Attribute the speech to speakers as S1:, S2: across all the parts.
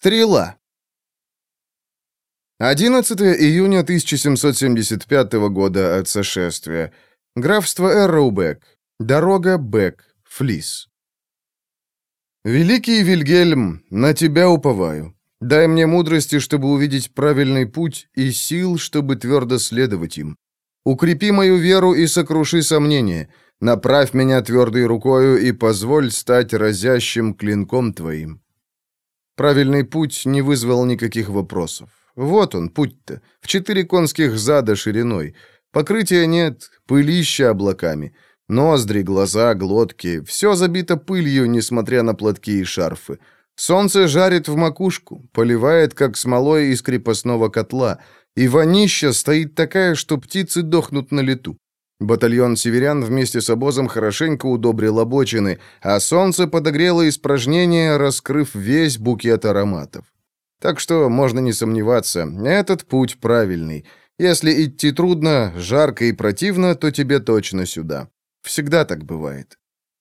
S1: Стрела. 11 июня 1775 года от сошествия. Графство Эрроубек. Дорога Бек. Флис. «Великий Вильгельм, на тебя уповаю. Дай мне мудрости, чтобы увидеть правильный путь, и сил, чтобы твердо следовать им. Укрепи мою веру и сокруши сомнения. Направь меня твердой рукою и позволь стать разящим клинком твоим». Правильный путь не вызвал никаких вопросов. Вот он, путь-то, в четыре конских зада шириной. Покрытия нет, пылища облаками. Ноздри, глаза, глотки — все забито пылью, несмотря на платки и шарфы. Солнце жарит в макушку, поливает, как смолой из крепостного котла, и вонища стоит такая, что птицы дохнут на лету. Батальон северян вместе с обозом хорошенько удобрил обочины, а солнце подогрело испражнения, раскрыв весь букет ароматов. Так что можно не сомневаться, этот путь правильный. Если идти трудно, жарко и противно, то тебе точно сюда. Всегда так бывает.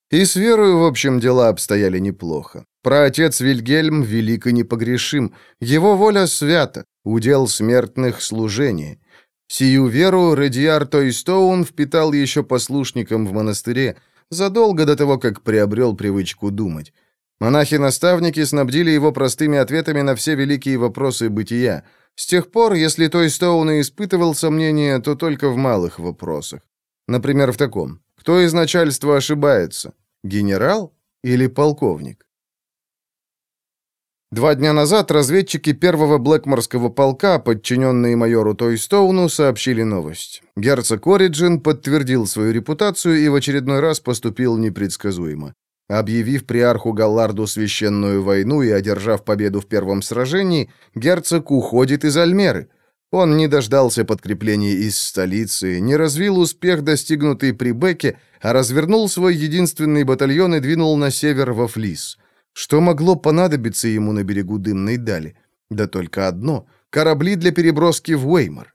S1: И с верою, в общем, дела обстояли неплохо. Про отец Вильгельм велик и непогрешим. Его воля свята, удел смертных служение. Сию веру Редиар Тойстоун впитал еще послушником в монастыре, задолго до того, как приобрел привычку думать. Монахи-наставники снабдили его простыми ответами на все великие вопросы бытия. С тех пор, если той Стоун и испытывал сомнения, то только в малых вопросах. Например, в таком. Кто из начальства ошибается? Генерал или полковник? Два дня назад разведчики первого Блэкморского полка, подчиненные майору Тойстоуну, сообщили новость. Герцог Ориджин подтвердил свою репутацию и в очередной раз поступил непредсказуемо. Объявив приарху Галларду священную войну и одержав победу в первом сражении, герцог уходит из Альмеры. Он не дождался подкрепления из столицы, не развил успех, достигнутый при Беке, а развернул свой единственный батальон и двинул на север во Флис. Что могло понадобиться ему на берегу Дымной Дали? Да только одно — корабли для переброски в Уэймор.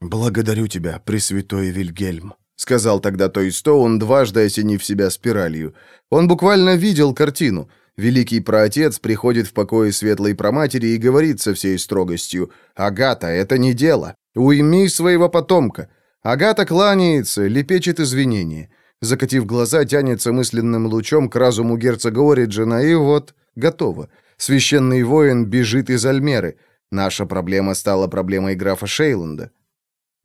S1: «Благодарю тебя, Пресвятой Вильгельм», — сказал тогда Той Стоун, дважды осенив себя спиралью. Он буквально видел картину. Великий праотец приходит в покое светлой проматери и говорит со всей строгостью, «Агата, это не дело. Уйми своего потомка». Агата кланяется, лепечет извинения. Закатив глаза, тянется мысленным лучом к разуму герцога Ориджина, и вот, готово. Священный воин бежит из Альмеры. Наша проблема стала проблемой графа Шейланда.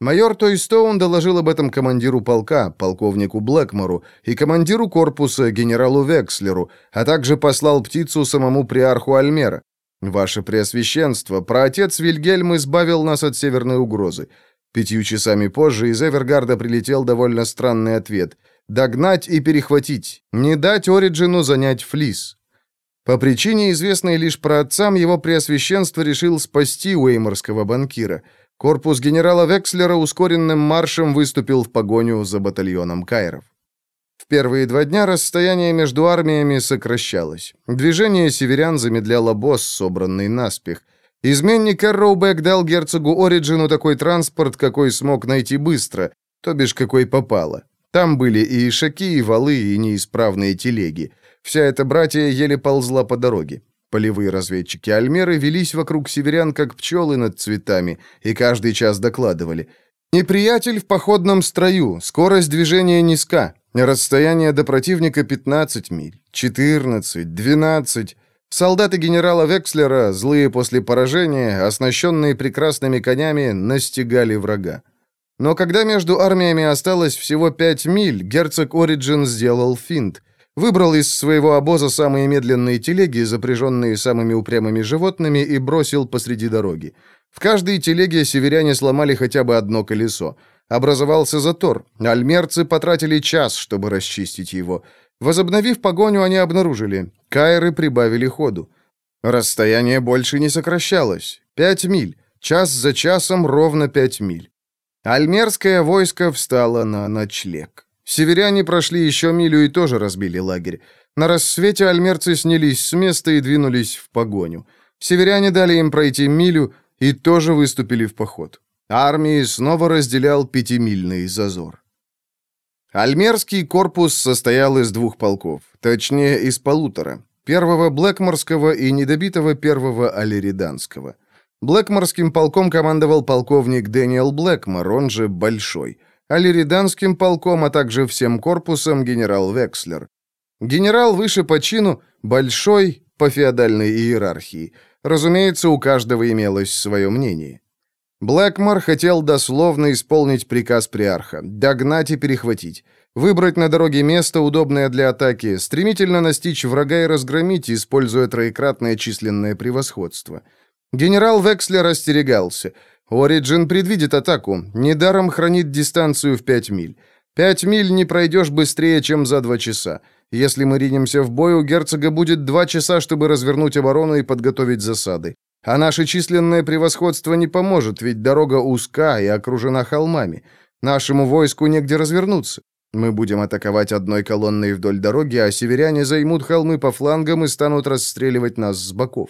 S1: Майор Тойстоун доложил об этом командиру полка, полковнику Блэкмору, и командиру корпуса, генералу Векслеру, а также послал птицу самому приарху Альмера. «Ваше Преосвященство, праотец Вильгельм избавил нас от северной угрозы». Пятью часами позже из Эвергарда прилетел довольно странный ответ. «Догнать и перехватить. Не дать Ориджину занять флис». По причине, известной лишь про отцам, его Преосвященство решил спасти уэйморского банкира – Корпус генерала Векслера ускоренным маршем выступил в погоню за батальоном кайров. В первые два дня расстояние между армиями сокращалось. Движение северян замедляло босс, собранный наспех. Изменник Эрроубек дал герцогу Ориджину такой транспорт, какой смог найти быстро, то бишь какой попало. Там были и ишаки, и валы, и неисправные телеги. Вся эта братья еле ползла по дороге. Полевые разведчики Альмеры велись вокруг северян, как пчелы над цветами, и каждый час докладывали. «Неприятель в походном строю, скорость движения низка, расстояние до противника 15 миль, 14, 12...» Солдаты генерала Векслера, злые после поражения, оснащенные прекрасными конями, настигали врага. Но когда между армиями осталось всего пять миль, герцог Ориджин сделал финт. Выбрал из своего обоза самые медленные телеги, запряженные самыми упрямыми животными, и бросил посреди дороги. В каждой телеге северяне сломали хотя бы одно колесо. Образовался затор. Альмерцы потратили час, чтобы расчистить его. Возобновив погоню, они обнаружили. Кайры прибавили ходу. Расстояние больше не сокращалось. Пять миль. Час за часом ровно пять миль. Альмерское войско встало на ночлег. Северяне прошли еще милю и тоже разбили лагерь. На рассвете альмерцы снялись с места и двинулись в погоню. Северяне дали им пройти милю и тоже выступили в поход. Армии снова разделял пятимильный зазор. Альмерский корпус состоял из двух полков, точнее, из полутора. первого Блэкморского и недобитого первого Алериданского. Блэкморским полком командовал полковник Дэниел Блэкмор, он же Большой. Алериданским полком, а также всем корпусом генерал Векслер. Генерал выше по чину, Большой по феодальной иерархии. Разумеется, у каждого имелось свое мнение. Блэкмор хотел дословно исполнить приказ приарха, догнать и перехватить. Выбрать на дороге место, удобное для атаки, стремительно настичь врага и разгромить, используя троекратное численное превосходство. Генерал Векслер остерегался. Ориджин предвидит атаку, недаром хранит дистанцию в 5 миль. Пять миль не пройдешь быстрее, чем за два часа. Если мы ринемся в бой, у герцога будет два часа, чтобы развернуть оборону и подготовить засады. А наше численное превосходство не поможет, ведь дорога узка и окружена холмами. Нашему войску негде развернуться. Мы будем атаковать одной колонной вдоль дороги, а северяне займут холмы по флангам и станут расстреливать нас с боков.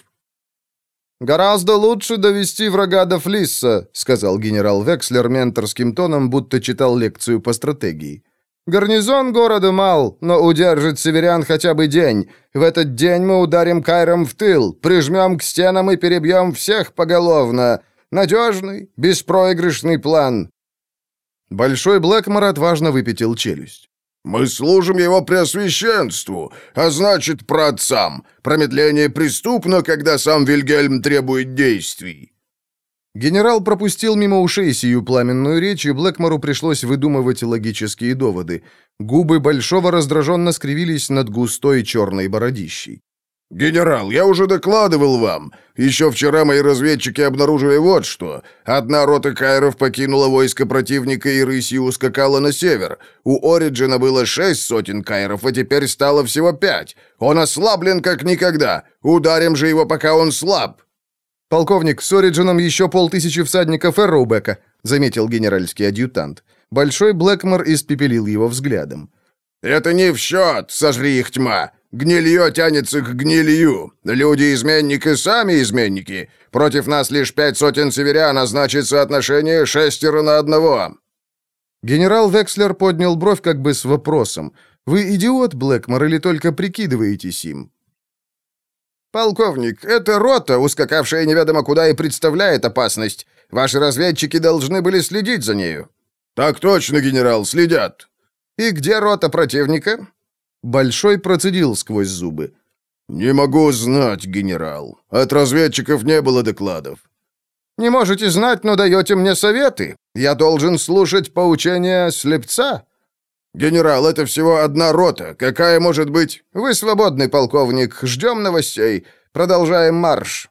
S1: «Гораздо лучше довести врага до Флисса», — сказал генерал Векслер менторским тоном, будто читал лекцию по стратегии. «Гарнизон города мал, но удержит северян хотя бы день. В этот день мы ударим Кайром в тыл, прижмем к стенам и перебьем всех поголовно. Надежный, беспроигрышный план. Большой Блэкмор отважно выпятил челюсть.
S2: «Мы служим его преосвященству, а значит, праотцам. Промедление преступно, когда сам Вильгельм требует действий».
S1: Генерал пропустил мимо ушей сию пламенную речь, и Блэкмору пришлось выдумывать логические доводы. Губы Большого раздраженно скривились над густой черной бородищей.
S2: «Генерал, я уже докладывал вам. Еще вчера мои разведчики обнаружили вот что. Одна рота кайров покинула войско противника и рысью ускакала на север. У Ориджина было шесть сотен кайров, а теперь стало всего пять. Он ослаблен как никогда. Ударим же его, пока он слаб».
S1: «Полковник, с Ориджином еще полтысячи всадников Эрроубека», — заметил генеральский адъютант. Большой Блэкмор испепелил его взглядом.
S2: «Это не в счет, сожри их тьма. Гнилье тянется к гнилью. Люди-изменники сами изменники. Против нас лишь пять сотен северян, а значит соотношение шестеро на одного».
S1: Генерал Векслер поднял бровь как бы с вопросом. «Вы идиот, Блэкмор, или только прикидываетесь им?»
S2: «Полковник, это рота, ускакавшая неведомо куда и представляет опасность. Ваши разведчики должны были следить за нею». «Так точно, генерал, следят».
S1: «И где рота противника?» Большой процедил сквозь зубы.
S2: «Не могу знать, генерал. От разведчиков не было докладов».
S1: «Не можете знать, но даете мне советы. Я должен слушать поучения слепца».
S2: «Генерал, это всего одна рота. Какая может быть...»
S1: «Вы свободный полковник. Ждем новостей. Продолжаем марш».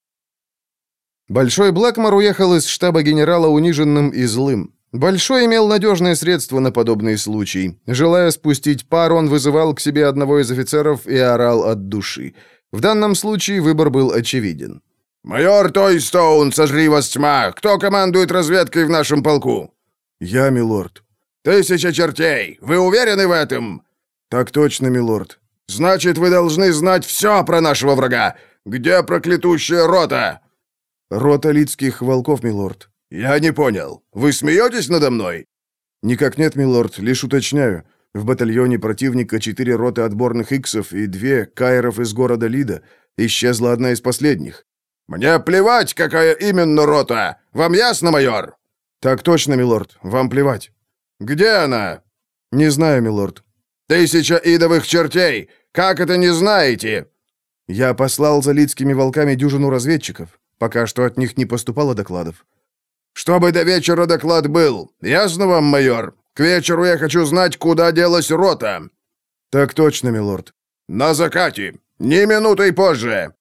S1: Большой Блэкмор уехал из штаба генерала униженным и злым. Большой имел надежное средство на подобный случай. Желая спустить пар, он вызывал к себе одного из офицеров и орал от души. В данном случае выбор был очевиден.
S2: «Майор Тойстоун, сожри вас тьма! Кто командует разведкой в нашем полку?»
S1: «Я, милорд».
S2: «Тысяча чертей! Вы уверены в этом?»
S1: «Так точно, милорд».
S2: «Значит, вы должны знать все про нашего врага! Где проклятущая рота?»
S1: «Рота лицких волков, милорд».
S2: «Я не понял. Вы смеетесь надо мной?»
S1: «Никак нет, милорд, лишь уточняю. В батальоне противника четыре роты отборных иксов и две кайров из города Лида. Исчезла одна из последних».
S2: «Мне плевать, какая именно рота! Вам ясно, майор?»
S1: «Так точно, милорд. Вам плевать».
S2: «Где она?»
S1: «Не знаю, милорд».
S2: «Тысяча идовых чертей! Как это не знаете?»
S1: «Я послал за лидскими волками дюжину разведчиков. Пока что от них не поступало докладов».
S2: «Чтобы до вечера доклад был. Ясно вам, майор? К вечеру я хочу знать, куда делась рота».
S1: «Так точно, милорд».
S2: «На закате. Ни минутой позже».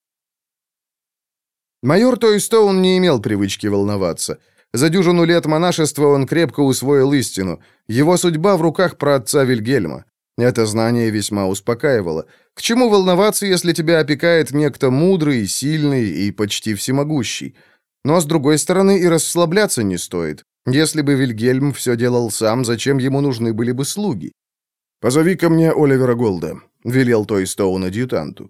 S1: Майор Тойстоун не имел привычки волноваться. За дюжину лет монашества он крепко усвоил истину. Его судьба в руках праотца Вильгельма. Это знание весьма успокаивало. К чему волноваться, если тебя опекает некто мудрый, сильный и почти всемогущий? Но, с другой стороны, и расслабляться не стоит. Если бы Вильгельм все делал сам, зачем ему нужны были бы слуги? «Позови ко мне Оливера Голда», — велел Тойстоун адъютанту.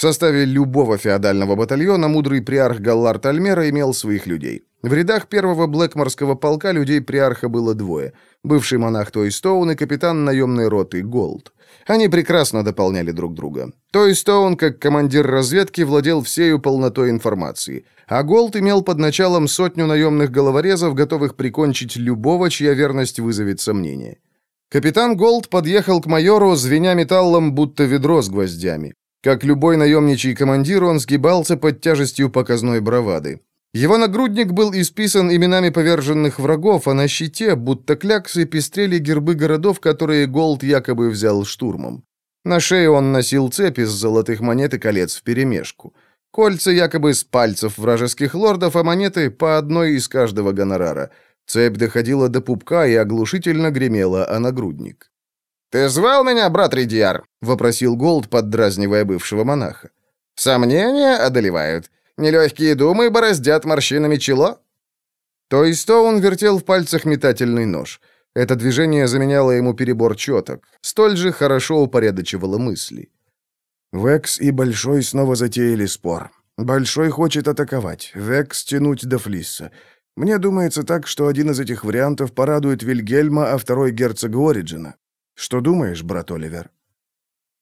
S1: В составе любого феодального батальона мудрый приарх Галлард Альмера имел своих людей. В рядах первого Блэкморского полка людей приарха было двое. Бывший монах Той Стоун и капитан наемной роты Голд. Они прекрасно дополняли друг друга. Той Стоун, как командир разведки, владел всею полнотой информации, а Голд имел под началом сотню наемных головорезов, готовых прикончить любого, чья верность вызовет сомнение. Капитан Голд подъехал к майору, звеня металлом, будто ведро с гвоздями. Как любой наемничий командир, он сгибался под тяжестью показной бравады. Его нагрудник был исписан именами поверженных врагов, а на щите, будто кляксы, пестрели гербы городов, которые Голд якобы взял штурмом. На шее он носил цепи из золотых монет и колец вперемешку. Кольца якобы с пальцев вражеских лордов, а монеты по одной из каждого гонорара – Цепь доходила до пупка и оглушительно гремела о нагрудник.
S2: «Ты звал меня, брат Ридиар?»
S1: — вопросил Голд, поддразнивая бывшего монаха.
S2: «Сомнения одолевают. Нелегкие думы бороздят морщинами чело?»
S1: То он вертел в пальцах метательный нож. Это движение заменяло ему перебор четок, столь же хорошо упорядочивало мысли. Векс и Большой снова затеяли спор. Большой хочет атаковать, Векс тянуть до Флисса. Мне думается так, что один из этих вариантов порадует Вильгельма, а второй герцога Ориджина. Что думаешь, брат Оливер?»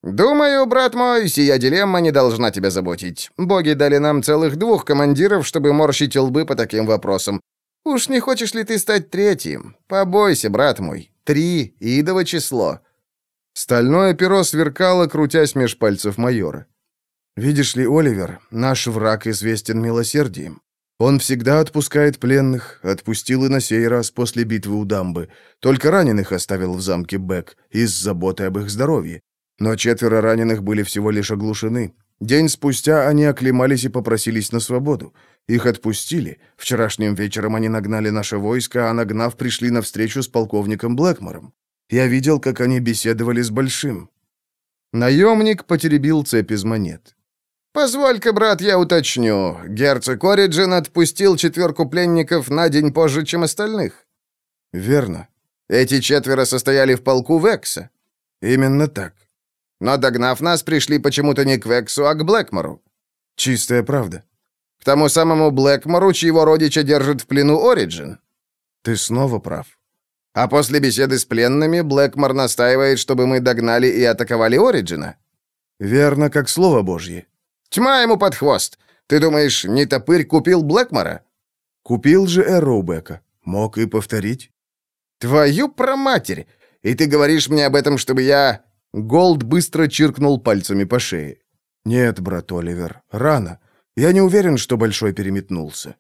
S2: «Думаю, брат мой, сия дилемма не должна тебя заботить. Боги дали нам целых двух командиров, чтобы морщить лбы по таким вопросам. Уж не хочешь ли ты стать третьим? Побойся, брат мой. Три — идово число».
S1: Стальное перо сверкало, крутясь меж пальцев майора. «Видишь ли, Оливер, наш враг известен милосердием. Он всегда отпускает пленных, отпустил и на сей раз после битвы у дамбы. Только раненых оставил в замке Бэк из заботы об их здоровье. Но четверо раненых были всего лишь оглушены. День спустя они оклемались и попросились на свободу. Их отпустили. Вчерашним вечером они нагнали наше войско, а нагнав, пришли на встречу с полковником Блэкмором. Я видел, как они беседовали с Большим. Наемник потеребил цепь из монет.
S2: «Позволь-ка, брат, я уточню. Герцог Ориджин отпустил четверку пленников на день позже, чем остальных?»
S1: «Верно.
S2: Эти четверо состояли в полку Векса?»
S1: «Именно так».
S2: «Но догнав нас, пришли почему-то не к Вексу, а к Блэкмору».
S1: «Чистая правда».
S2: «К тому самому Блэкмору, чьего родича держит в плену Ориджин».
S1: «Ты снова прав».
S2: «А после беседы с пленными Блэкмор настаивает, чтобы мы догнали и атаковали Ориджина?»
S1: «Верно, как слово божье».
S2: Тьма ему под хвост. Ты думаешь, не топырь купил Блэкмора?
S1: Купил же Эроубека. Мог и повторить.
S2: Твою проматерь! И ты говоришь мне об этом, чтобы я...
S1: Голд быстро чиркнул пальцами по шее. «Нет, брат Оливер, рано. Я не уверен, что Большой переметнулся».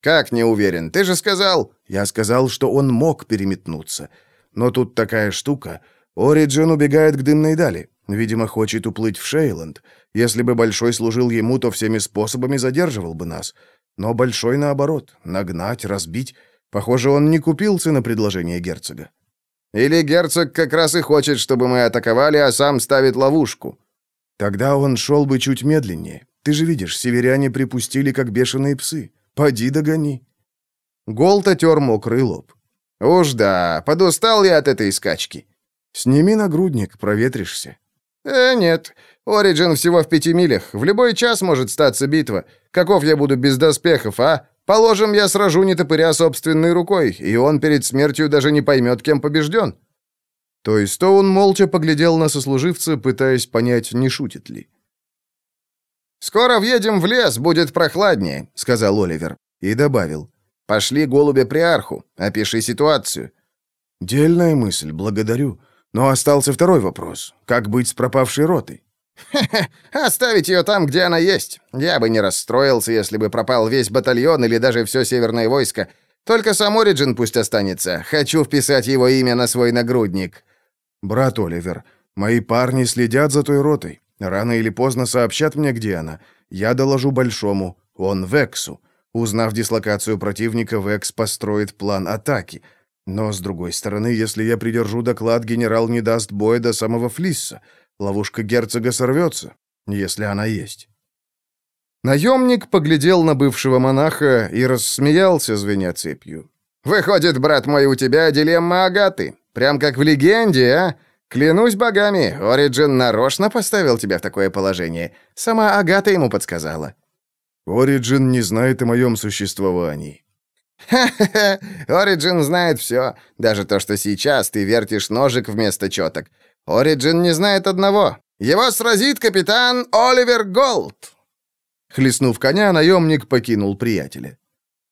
S2: «Как не уверен? Ты же сказал...»
S1: «Я сказал, что он мог переметнуться. Но тут такая штука. Ориджин убегает к дымной дали. Видимо, хочет уплыть в Шейланд. Если бы Большой служил ему, то всеми способами задерживал бы нас. Но Большой, наоборот, нагнать, разбить. Похоже, он не купился на предложение герцога.
S2: Или герцог как раз и хочет, чтобы мы атаковали, а сам ставит ловушку.
S1: Тогда он шел бы чуть медленнее. Ты же видишь, северяне припустили, как бешеные псы. Поди догони. Голд отер мокрый лоб.
S2: Уж да, подустал я от этой скачки.
S1: Сними нагрудник, проветришься.
S2: «Э, нет. Ориджин всего в пяти милях. В любой час может статься битва. Каков я буду без доспехов, а? Положим, я сражу нетопыря собственной рукой, и он перед смертью даже не поймет, кем побежден».
S1: То есть то он молча поглядел на сослуживца, пытаясь понять, не шутит ли.
S2: «Скоро въедем в лес, будет прохладнее», — сказал Оливер. И добавил. «Пошли голубя приарху, опиши ситуацию».
S1: «Дельная мысль, благодарю. Но остался второй вопрос. Как быть с пропавшей ротой?
S2: «Хе-хе, оставить ее там, где она есть. Я бы не расстроился, если бы пропал весь батальон или даже все северное войско. Только сам Ориджин пусть останется. Хочу вписать его имя на свой нагрудник».
S1: «Брат Оливер, мои парни следят за той ротой. Рано или поздно сообщат мне, где она. Я доложу Большому. Он Вексу. Узнав дислокацию противника, Векс построит план атаки. Но, с другой стороны, если я придержу доклад, генерал не даст боя до самого Флисса. Ловушка герцога сорвется, если она есть. Наемник поглядел на бывшего монаха и рассмеялся, звеня цепью.
S2: «Выходит, брат мой, у тебя дилемма Агаты. Прям как в легенде, а? Клянусь богами, Ориджин нарочно поставил тебя в такое положение. Сама Агата ему подсказала».
S1: «Ориджин не знает о моем существовании».
S3: Ха-ха-ха, Ориджин знает все, даже то, что сейчас ты вертишь ножик вместо четок. Ориджин не знает одного. Его сразит капитан Оливер Голд!»
S1: Хлестнув коня, наемник покинул приятеля.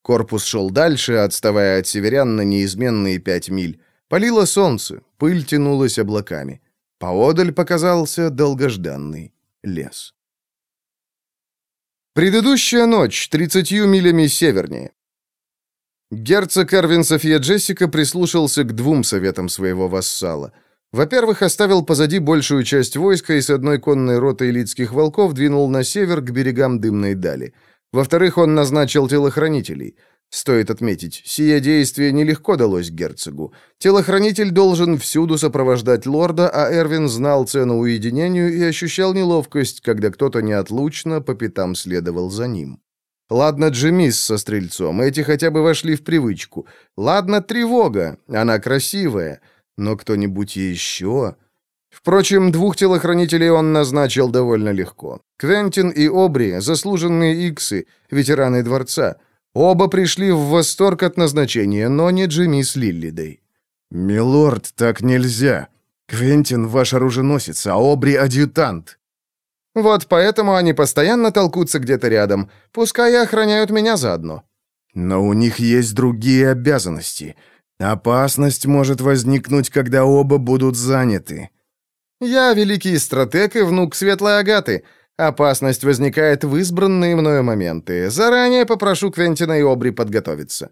S1: Корпус шел дальше, отставая от северян на неизменные пять миль. Палило солнце, пыль тянулась облаками. Поодаль показался долгожданный лес. Предыдущая ночь, тридцатью милями севернее. Герцог Эрвин София Джессика прислушался к двум советам своего вассала. Во-первых, оставил позади большую часть войска и с одной конной ротой лидских волков двинул на север к берегам Дымной Дали. Во-вторых, он назначил телохранителей. Стоит отметить, сие действие нелегко далось герцогу. Телохранитель должен всюду сопровождать лорда, а Эрвин знал цену уединению и ощущал неловкость, когда кто-то неотлучно по пятам следовал за ним. Ладно, Джемис со стрельцом, эти хотя бы вошли в привычку. Ладно, тревога, она красивая, но кто-нибудь еще... Впрочем, двух телохранителей он назначил довольно легко. Квентин и Обри — заслуженные иксы, ветераны дворца. Оба пришли в восторг от назначения, но не Джемис Лиллидей. «Милорд, так нельзя. Квентин ваш оруженосец, а Обри — адъютант. Вот поэтому они постоянно толкутся где-то рядом. Пускай и охраняют меня заодно. Но у них есть другие обязанности. Опасность может возникнуть, когда оба будут заняты. Я великий стратег и внук Светлой Агаты. Опасность возникает в избранные мною моменты. Заранее попрошу Квентина и Обри подготовиться.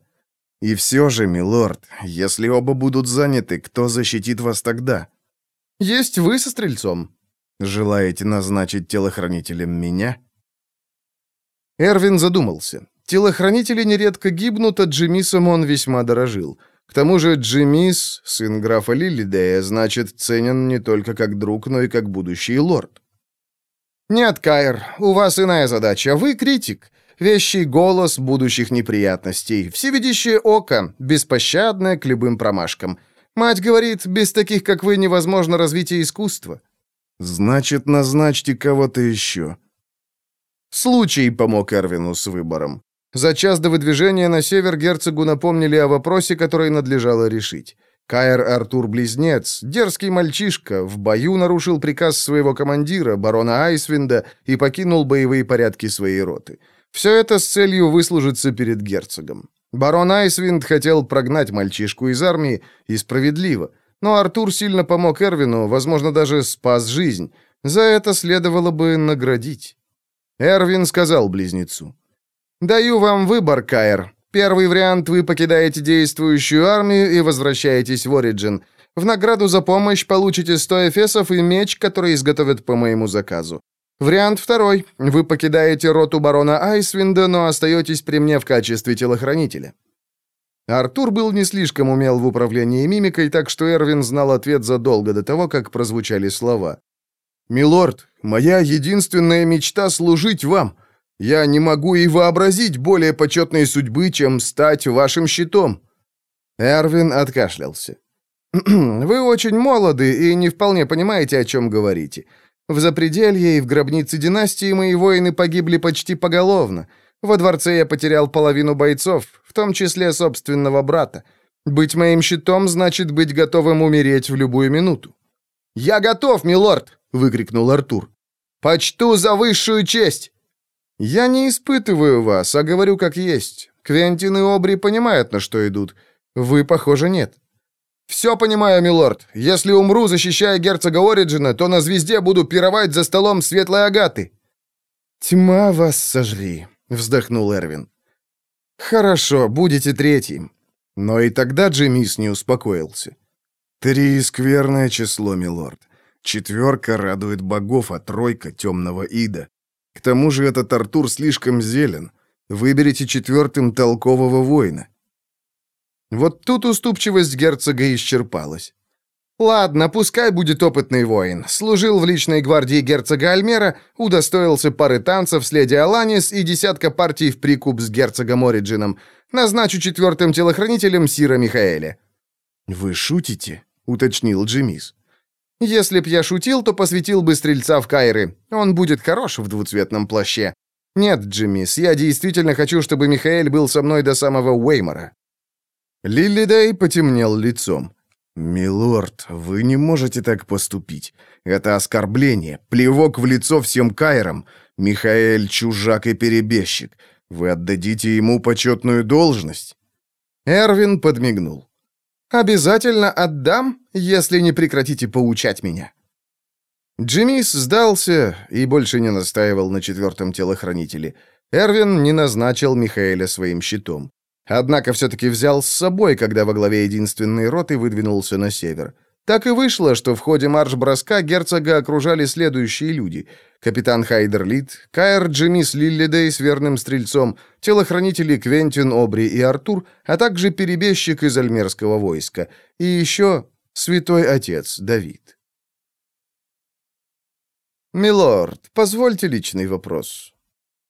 S1: И все же, милорд, если оба будут заняты, кто защитит вас тогда? Есть вы со стрельцом. Желаете назначить телохранителем меня?» Эрвин задумался. Телохранители нередко гибнут, а Джимисом он весьма дорожил. К тому же Джимис, сын графа Лилидея, значит, ценен не только как друг, но и как будущий лорд. «Нет, Кайр, у вас иная задача. Вы критик. Вещий голос будущих неприятностей. Всевидящее око, беспощадное к любым промашкам. Мать говорит, без таких, как вы, невозможно развитие искусства. «Значит, назначьте кого-то еще». Случай помог Эрвину с выбором. За час до выдвижения на север герцогу напомнили о вопросе, который надлежало решить. Каэр Артур-близнец, дерзкий мальчишка, в бою нарушил приказ своего командира, барона Айсвинда, и покинул боевые порядки своей роты. Все это с целью выслужиться перед герцогом. Барон Айсвинд хотел прогнать мальчишку из армии, и справедливо – но Артур сильно помог Эрвину, возможно, даже спас жизнь. За это следовало бы наградить. Эрвин сказал близнецу. «Даю вам выбор, Каэр. Первый вариант – вы покидаете действующую армию и возвращаетесь в Ориджин. В награду за помощь получите 100 эфесов и меч, который изготовят по моему заказу. Вариант второй. Вы покидаете роту барона Айсвинда, но остаетесь при мне в качестве телохранителя. Артур был не слишком умел в управлении мимикой, так что Эрвин знал ответ задолго до того, как прозвучали слова. «Милорд, моя единственная мечта — служить вам. Я не могу и вообразить более почетной судьбы, чем стать вашим щитом». Эрвин откашлялся. «Вы очень молоды и не вполне понимаете, о чем говорите. В Запределье и в гробнице династии мои воины погибли почти поголовно». Во дворце я потерял половину бойцов, в том числе собственного брата. Быть моим щитом значит быть готовым умереть в любую минуту. «Я готов, милорд!» — выкрикнул Артур. «Почту за высшую честь!» «Я не испытываю вас, а говорю как есть. Квентин и Обри понимают, на что идут. Вы, похоже, нет». «Все понимаю, милорд. Если умру, защищая герцога Ориджина, то на звезде буду пировать за столом светлой агаты». «Тьма вас сожри», вздохнул Эрвин. Хорошо, будете третьим. Но и тогда Джемис не успокоился. Три — скверное число, милорд. Четверка радует богов, а тройка — темного ида. К тому же этот Артур слишком зелен. Выберите четвертым толкового воина. Вот тут уступчивость герцога исчерпалась. Ладно, пускай будет опытный воин. Служил в личной гвардии герцога Альмера, удостоился пары танцев с леди Аланис и десятка партий в прикуп с герцогом Ориджином. Назначу четвертым телохранителем Сира Михаэля». «Вы шутите?» — уточнил Джимис. «Если б я шутил, то посвятил бы стрельца в Кайры. Он будет хорош в двуцветном плаще. Нет, Джиммис, я действительно хочу, чтобы Михаэль был со мной до самого Уэймора». Лилли потемнел лицом. «Милорд, вы не можете так поступить. Это оскорбление, плевок в лицо всем кайрам. Михаэль — чужак и перебежчик. Вы отдадите ему почетную должность?» Эрвин подмигнул. «Обязательно отдам, если не прекратите поучать меня». Джиммис сдался и больше не настаивал на четвертом телохранителе. Эрвин не назначил Михаэля своим щитом. Однако все-таки взял с собой, когда во главе единственной роты выдвинулся на север. Так и вышло, что в ходе марш-броска герцога окружали следующие люди. Капитан Хайдер Лид, Каэр Джемис Лиллидей с верным стрельцом, телохранители Квентин, Обри и Артур, а также перебежчик из альмерского войска. И еще святой отец Давид. «Милорд, позвольте личный вопрос».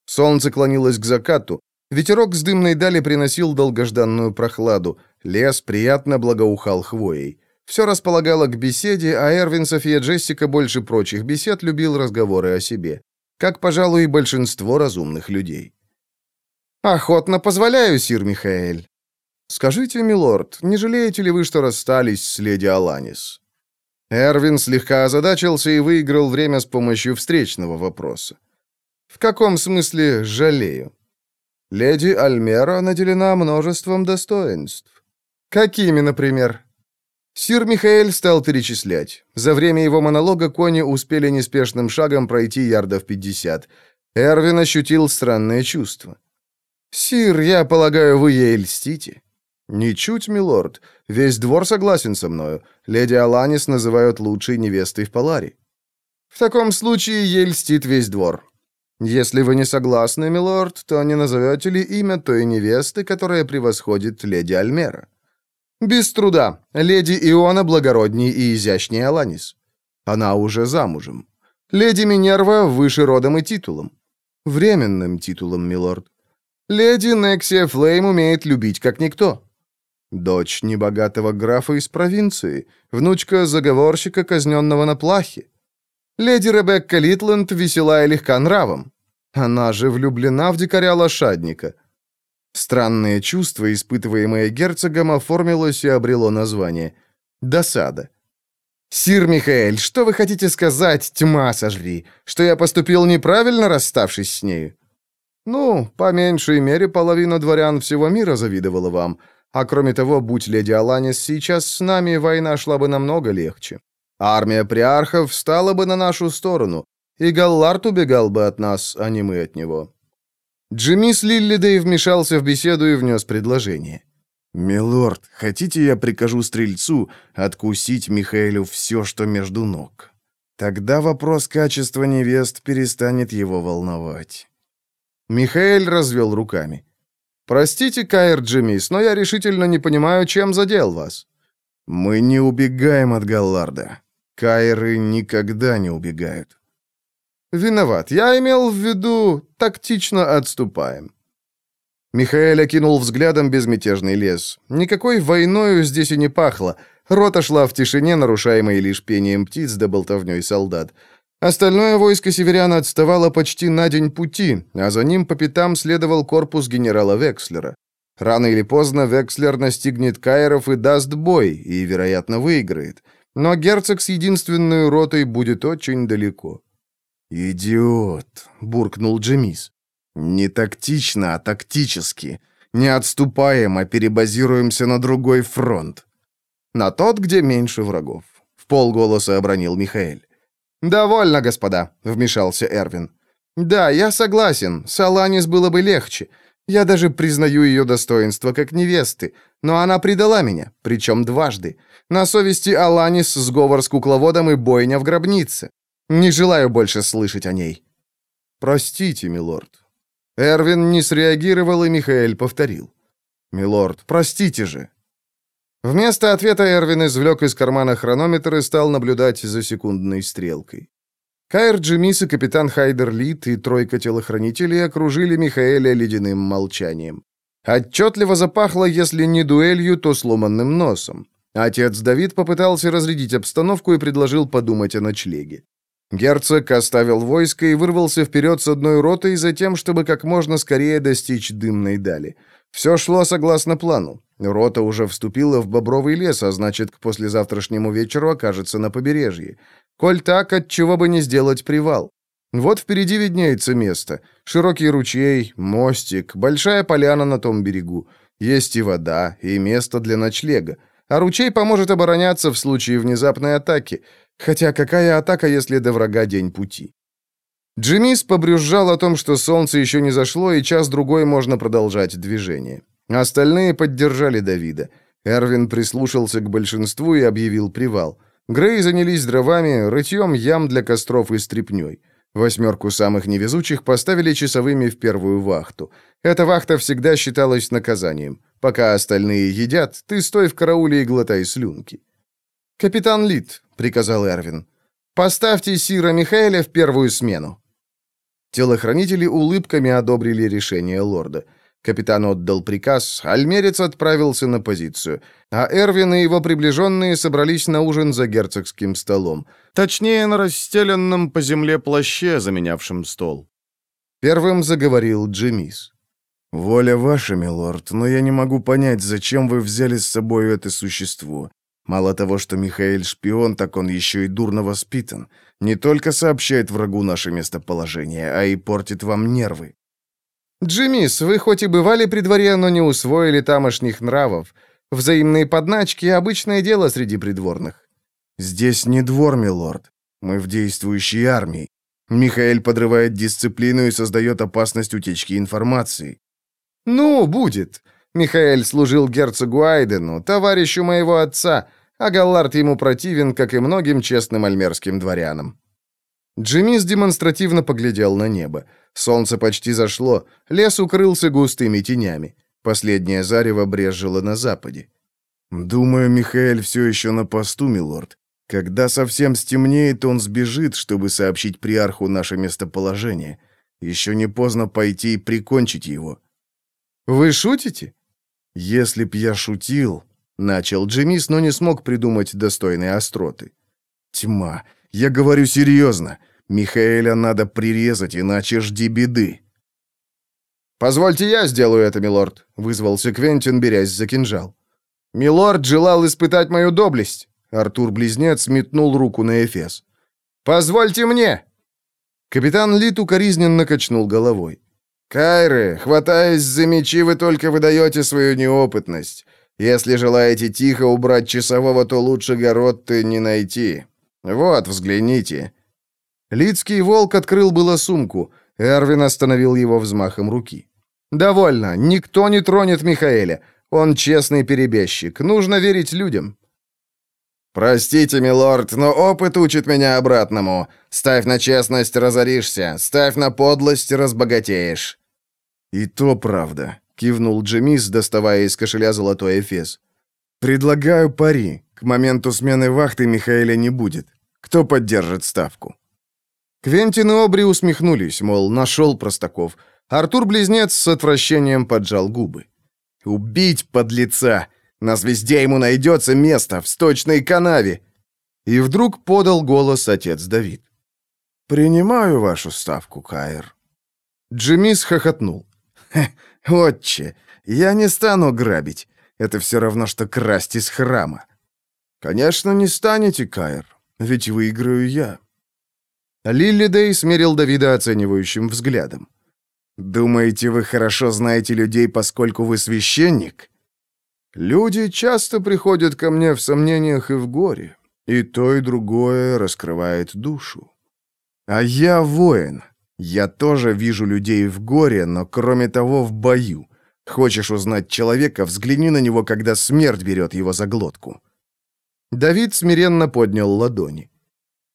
S1: Солнце клонилось к закату, Ветерок с дымной дали приносил долгожданную прохладу. Лес приятно благоухал хвоей. Все располагало к беседе, а Эрвин, София Джессика больше прочих бесед любил разговоры о себе. Как, пожалуй, и большинство разумных людей. «Охотно позволяю, сир Михаэль». «Скажите, милорд, не жалеете ли вы, что расстались с леди Аланис?» Эрвин слегка озадачился и выиграл время с помощью встречного вопроса. «В каком смысле жалею?» Леди Альмера наделена множеством достоинств. Какими, например? Сир Михаэль стал перечислять. За время его монолога кони успели неспешным шагом пройти ярдов 50. Эрвин ощутил странное чувство. «Сир, я полагаю, вы ей льстите?» «Ничуть, милорд. Весь двор согласен со мною. Леди Аланис называют лучшей невестой в Паларе». «В таком случае ей льстит весь двор. Если вы не согласны, милорд, то не назовете ли имя той невесты, которая превосходит леди Альмера? Без труда. Леди Иона благородней и изящнее Аланис. Она уже замужем. Леди Минерва выше родом и титулом. Временным титулом, милорд. Леди Нексия Флейм умеет любить как никто. Дочь небогатого графа из провинции, внучка заговорщика, казненного на плахе. Леди Ребекка Литленд весела и легка нравом. Она же влюблена в дикаря-лошадника. Странное чувство, испытываемое герцогом, оформилось и обрело название. Досада. «Сир Михаэль, что вы хотите сказать, тьма сожри? Что я поступил неправильно, расставшись с нею?» «Ну, по меньшей мере, половина дворян всего мира завидовала вам. А кроме того, будь леди Аланис сейчас с нами, война шла бы намного легче. Армия приархов встала бы на нашу сторону, и Галлард убегал бы от нас, а не мы от него». Джимис Лиллидей вмешался в беседу и внес предложение. «Милорд, хотите, я прикажу стрельцу откусить Михаэлю все, что между ног? Тогда вопрос качества невест перестанет его волновать». Михаэль развел руками. «Простите, Каэр Джимис, но я решительно не понимаю, чем задел вас». «Мы не убегаем от Галларда. Кайры никогда не убегают. Виноват. Я имел в виду, тактично отступаем. Михаэль окинул взглядом безмятежный лес. Никакой войною здесь и не пахло. Рота шла в тишине, нарушаемой лишь пением птиц да болтовней солдат. Остальное войско северян отставало почти на день пути, а за ним по пятам следовал корпус генерала Векслера. Рано или поздно Векслер настигнет Кайров и даст бой, и, вероятно, выиграет. Но герцог с единственной ротой будет очень далеко. «Идиот!» — буркнул Джемис. «Не тактично, а тактически. Не отступаем, а перебазируемся на другой фронт. На тот, где меньше врагов», — в полголоса обронил Михаэль. «Довольно, господа», — вмешался Эрвин. «Да, я согласен, Саланис было бы легче. Я даже признаю ее достоинство как невесты, но она предала меня, причем дважды. На совести Аланис сговор с кукловодом и бойня в гробнице. Не желаю больше слышать о ней». «Простите, милорд». Эрвин не среагировал, и Михаэль повторил. «Милорд, простите же». Вместо ответа Эрвин извлек из кармана хронометр и стал наблюдать за секундной стрелкой. Кайр Джимис и капитан Хайдер Лит и тройка телохранителей окружили Михаэля ледяным молчанием. Отчетливо запахло, если не дуэлью, то сломанным носом. Отец Давид попытался разрядить обстановку и предложил подумать о ночлеге. Герцог оставил войско и вырвался вперед с одной ротой, затем, чтобы как можно скорее достичь дымной дали. Все шло согласно плану. Рота уже вступила в Бобровый лес, а значит, к послезавтрашнему вечеру окажется на побережье. Коль так, отчего бы не сделать привал? Вот впереди виднеется место. Широкий ручей, мостик, большая поляна на том берегу. Есть и вода, и место для ночлега. А ручей поможет обороняться в случае внезапной атаки. Хотя какая атака, если до врага день пути? Джимис побрюзжал о том, что солнце еще не зашло, и час-другой можно продолжать движение. Остальные поддержали Давида. Эрвин прислушался к большинству и объявил привал. Грей занялись дровами, рытьем ям для костров и стряпней. Восьмерку самых невезучих поставили часовыми в первую вахту. Эта вахта всегда считалась наказанием. Пока остальные едят, ты стой в карауле и глотай слюнки. «Капитан Лид», — приказал Эрвин, — «поставьте Сира Михаэля в первую смену». Телохранители улыбками одобрили решение лорда. Капитан отдал приказ, альмерец отправился на позицию, а Эрвин и его приближенные собрались на ужин за герцогским столом. Точнее, на расстеленном по земле плаще, заменявшем стол. Первым заговорил Джемис.
S2: «Воля ваша, милорд, но я не могу понять, зачем вы взяли с собой это существо. Мало того, что Михаил шпион, так он еще и дурно воспитан. Не только сообщает врагу наше местоположение, а и портит вам нервы.
S1: «Джиммис, вы хоть и бывали при дворе, но не усвоили тамошних нравов. Взаимные подначки — обычное дело среди придворных».
S2: «Здесь не двор, милорд. Мы в действующей армии. Михаил подрывает дисциплину и создает опасность утечки информации».
S1: «Ну, будет. Михаил служил герцогу Айдену, товарищу моего отца, а Галлард ему противен, как и многим честным альмерским дворянам». Джимис демонстративно поглядел на небо. Солнце почти зашло, лес укрылся густыми тенями. Последнее зарево брезжило на западе.
S2: «Думаю, Михаил все еще на посту, милорд. Когда совсем стемнеет, он сбежит, чтобы сообщить приарху наше местоположение. Еще не поздно пойти и прикончить его».
S1: «Вы шутите?»
S2: «Если б я шутил...» — начал Джемис, но не смог придумать достойные остроты. «Тьма. Я говорю серьезно. Михаэля надо прирезать, иначе жди беды».
S1: «Позвольте я сделаю это, милорд», — вызвался Квентин, берясь за кинжал. «Милорд желал испытать мою доблесть». Артур-близнец метнул руку на Эфес. «Позвольте мне!» Капитан Лит укоризненно качнул головой. «Кайры, хватаясь за мечи, вы только выдаете свою неопытность. Если желаете тихо убрать часового, то лучше Горотты не найти. Вот, взгляните». Лицкий волк открыл было сумку. Эрвин остановил его взмахом руки. «Довольно. Никто не тронет Михаэля. Он честный перебежчик. Нужно верить людям». «Простите, милорд, но опыт учит меня обратному. Ставь на честность — разоришься. Ставь на подлость — разбогатеешь».
S2: «И то правда», — кивнул Джемис, доставая из кошеля золотой эфес. «Предлагаю пари. К моменту смены вахты Михаэля не будет. Кто поддержит ставку?»
S1: Квентин и Обри усмехнулись, мол, нашел Простаков. Артур-близнец с отвращением поджал губы. «Убить подлеца! Нас везде ему найдется место, в сточной канаве!» И вдруг подал голос отец Давид.
S2: «Принимаю вашу ставку, Каир».
S1: Джимис хохотнул.
S2: «Отче, я не стану грабить. Это все равно, что красть из храма». «Конечно, не станете, Каир, ведь выиграю я».
S1: Лилли Дэй смерил Давида оценивающим взглядом.
S2: «Думаете, вы хорошо знаете людей, поскольку вы священник?»
S1: «Люди часто приходят ко мне в сомнениях и в горе, и то, и другое раскрывает душу.
S2: А я воин. Я тоже вижу людей в горе, но кроме того в бою. Хочешь узнать человека, взгляни на него, когда смерть берет его за глотку».
S1: Давид смиренно поднял ладони.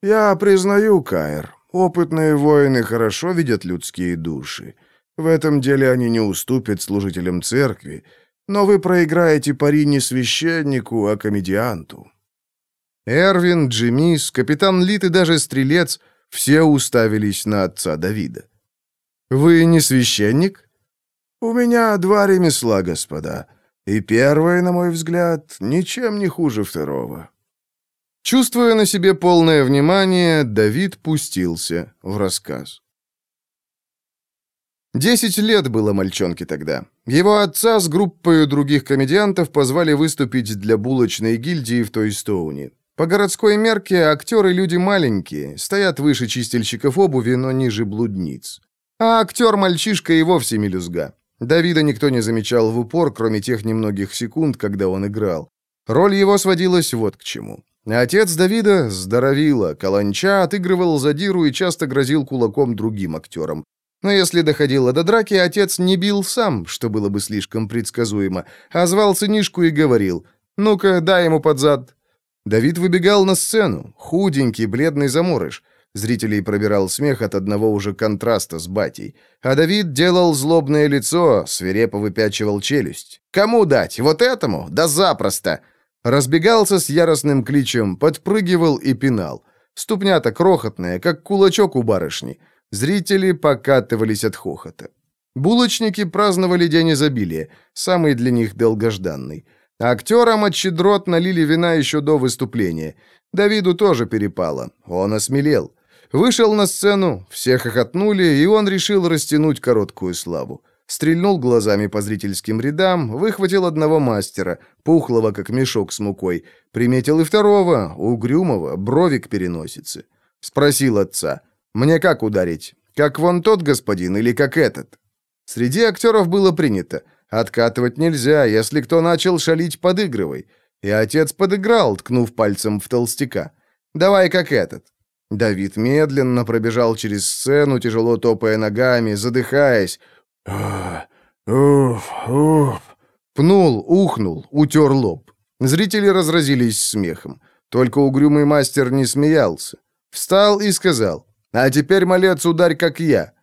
S2: «Я признаю, Каир, опытные воины хорошо видят людские души. В этом деле они не уступят служителям церкви, но вы проиграете пари не священнику, а комедианту».
S1: Эрвин, Джимис, капитан Лит и даже Стрелец все уставились на отца Давида. «Вы не священник?»
S2: «У меня два ремесла, господа, и первое, на мой взгляд, ничем не хуже второго».
S1: Чувствуя на себе полное внимание, Давид пустился в рассказ. Десять лет было мальчонке тогда. Его отца с группой других комедиантов позвали выступить для булочной гильдии в Тойстоуне. По городской мерке актеры люди маленькие, стоят выше чистильщиков обуви, но ниже блудниц. А актер-мальчишка и вовсе мелюзга. Давида никто не замечал в упор, кроме тех немногих секунд, когда он играл. Роль его сводилась вот к чему. Отец Давида, здоровила, каланча, отыгрывал задиру и часто грозил кулаком другим актерам. Но если доходило до драки, отец не бил сам, что было бы слишком предсказуемо, а звал сынишку и говорил «Ну-ка, дай ему под зад». Давид выбегал на сцену, худенький, бледный заморыш. Зрителей пробирал смех от одного уже контраста с батей. А Давид делал злобное лицо, свирепо выпячивал челюсть. «Кому дать? Вот этому? Да запросто!» Разбегался с яростным кличем, подпрыгивал и пинал. Ступня-то крохотная, как кулачок у барышни. Зрители покатывались от хохота. Булочники праздновали день изобилия, самый для них долгожданный. Актерам от щедрот налили вина еще до выступления. Давиду тоже перепало. Он осмелел. Вышел на сцену, все хохотнули, и он решил растянуть короткую славу. Стрельнул глазами по зрительским рядам, выхватил одного мастера, пухлого, как мешок с мукой, приметил и второго, угрюмого, бровик переносицы. Спросил отца, «Мне как ударить? Как вон тот господин или как этот?» Среди актеров было принято. Откатывать нельзя, если кто начал шалить, подыгрывай. И отец подыграл, ткнув пальцем в толстяка. «Давай как этот». Давид медленно пробежал через сцену, тяжело топая ногами, задыхаясь. «Уф, уф». Пнул, ухнул, утер лоб. Зрители разразились смехом. Только угрюмый мастер не смеялся. Встал и сказал, «А теперь, малец, ударь, как я».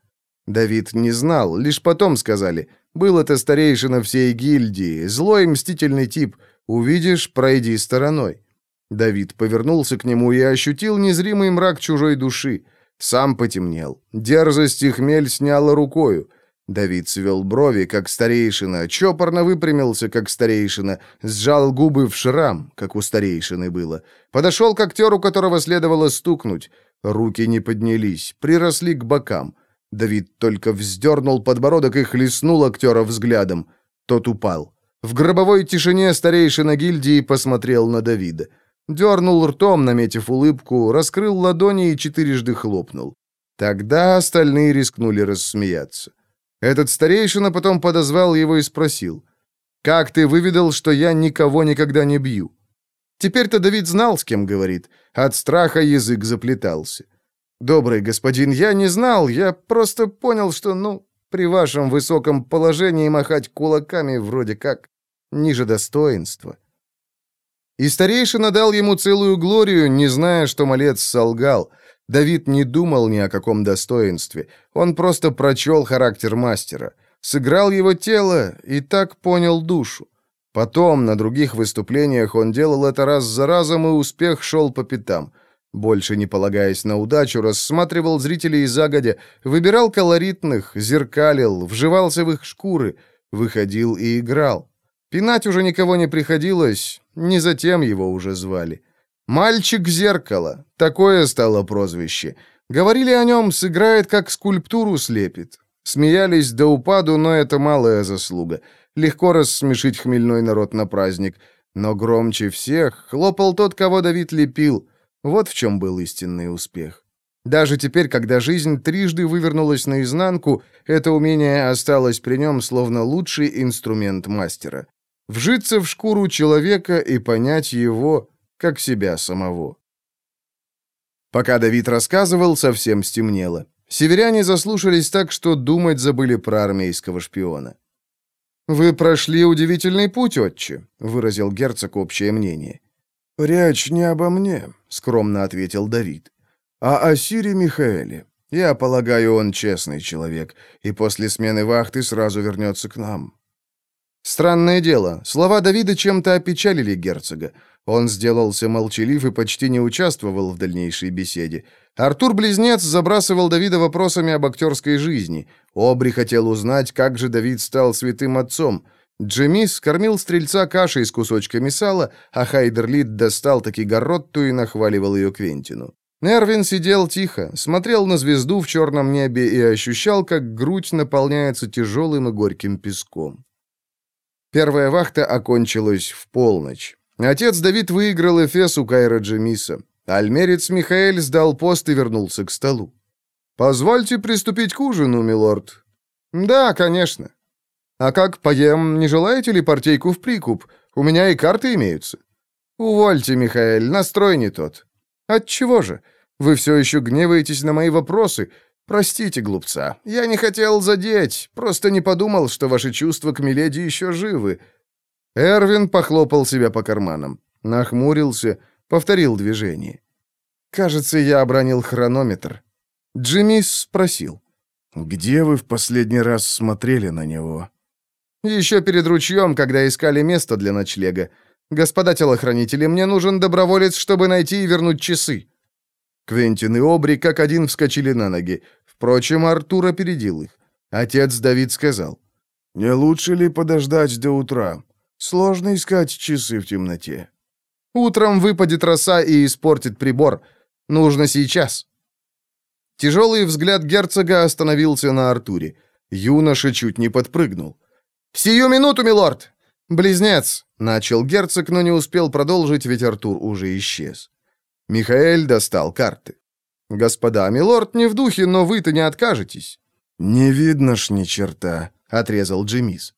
S1: Давид не знал, лишь потом сказали, «Был это старейшина всей гильдии, злой мстительный тип, увидишь, пройди стороной». Давид повернулся к нему и ощутил незримый мрак чужой души. Сам потемнел. Дерзость и хмель сняла рукою. Давид свел брови, как старейшина, чопорно выпрямился, как старейшина, сжал губы в шрам, как у старейшины было. Подошел к актеру, которого следовало стукнуть. Руки не поднялись, приросли к бокам. Давид только вздернул подбородок и хлестнул актера взглядом. Тот упал. В гробовой тишине старейшина гильдии посмотрел на Давида. Дернул ртом, наметив улыбку, раскрыл ладони и четырежды хлопнул. Тогда остальные рискнули рассмеяться. Этот старейшина потом подозвал его и спросил, «Как ты выведал, что я никого никогда не бью?» Теперь-то Давид знал, с кем говорит. От страха язык заплетался. «Добрый господин, я не знал, я просто понял, что, ну, при вашем высоком положении махать кулаками вроде как ниже достоинства». И старейшина дал ему целую глорию, не зная, что малец солгал. Давид не думал ни о каком достоинстве. Он просто прочел характер мастера. Сыграл его тело и так понял душу. Потом, на других выступлениях, он делал это раз за разом, и успех шел по пятам. Больше не полагаясь на удачу, рассматривал зрителей загодя, выбирал колоритных, зеркалил, вживался в их шкуры, выходил и играл. Пинать уже никого не приходилось, не затем его уже звали. «Мальчик-зеркало» — такое стало прозвище. Говорили о нем, сыграет, как скульптуру слепит. Смеялись до упаду, но это малая заслуга. Легко рассмешить хмельной народ на праздник. Но громче всех хлопал тот, кого Давид лепил. Вот в чем был истинный успех. Даже теперь, когда жизнь трижды вывернулась наизнанку, это умение осталось при нем словно лучший инструмент мастера. Вжиться в шкуру человека и понять его, как себя самого. Пока Давид рассказывал, совсем стемнело. Северяне заслушались так, что думать забыли про армейского шпиона. «Вы прошли удивительный путь, отче», — выразил герцог общее мнение.
S2: «Речь не обо мне», — скромно ответил Давид, — «а о Сире Михаэле. Я полагаю, он честный человек, и после смены вахты сразу вернется к нам».
S1: Странное дело, слова Давида чем-то опечалили герцога. Он сделался молчалив и почти не участвовал в дальнейшей беседе. Артур-близнец забрасывал Давида вопросами об актерской жизни. Обри хотел узнать, как же Давид стал святым отцом. Джемис кормил стрельца кашей с кусочками сала, а Хайдерлит достал таки Гарротту и нахваливал ее Квентину. Эрвин сидел тихо, смотрел на звезду в черном небе и ощущал, как грудь наполняется тяжелым и горьким песком. Первая вахта окончилась в полночь. Отец Давид выиграл Эфес у Кайра Джемиса. Альмерец Михаэль сдал пост и вернулся к столу. «Позвольте приступить к ужину, милорд». «Да, конечно». «А как поем, не желаете ли партейку в прикуп? У меня и карты имеются». «Увольте, Михаэль, настрой не тот». «Отчего же? Вы все еще гневаетесь на мои вопросы. Простите, глупца, я не хотел задеть, просто не подумал, что ваши чувства к Миледи еще живы». Эрвин похлопал себя по карманам, нахмурился, повторил движение. «Кажется, я обронил хронометр». Джиммис спросил.
S2: «Где вы в последний раз смотрели на него?»
S1: «Еще перед ручьем, когда искали место для ночлега. Господа телохранители, мне нужен доброволец, чтобы найти и вернуть часы». Квентин и Обри как один вскочили на ноги. Впрочем, Артур опередил их. Отец Давид сказал.
S2: «Не лучше ли подождать до утра? Сложно искать часы в темноте».
S1: «Утром выпадет роса и испортит прибор. Нужно сейчас». Тяжелый взгляд герцога остановился на Артуре. Юноша чуть не подпрыгнул. «Сию минуту, милорд!» «Близнец!» — начал герцог, но не успел продолжить, ведь Артур уже исчез. Михаэль достал карты. «Господа, милорд не в духе, но вы-то не откажетесь».
S2: «Не видно ж ни черта», — отрезал Джимис.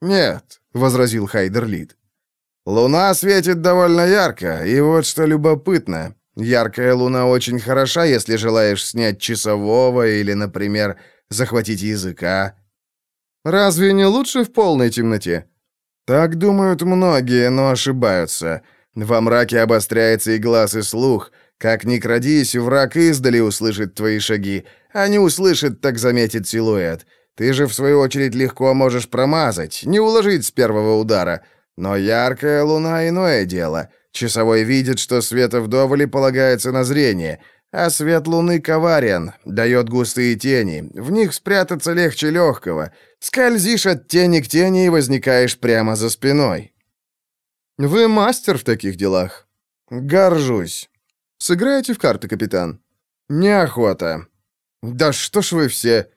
S1: «Нет», — возразил Хайдерлид.
S2: «Луна светит довольно ярко, и вот что любопытно. Яркая луна очень хороша, если желаешь снять часового или, например, захватить языка».
S1: «Разве не лучше в полной темноте?»
S2: «Так думают многие, но ошибаются. Во мраке обостряется и глаз, и слух. Как ни крадись, враг издали услышит твои шаги, а не услышит, так заметит силуэт. Ты же, в свою очередь, легко можешь промазать, не уложить с первого удара. Но яркая луна — иное дело. Часовой видит, что света вдоволь полагается на зрение, а свет луны коварен, дает густые тени. В них спрятаться легче легкого. Скользишь от тени к тени и возникаешь прямо за спиной.
S1: Вы мастер в таких делах.
S2: Горжусь.
S1: Сыграете в карты, капитан?
S2: Неохота.
S1: Да что ж вы все...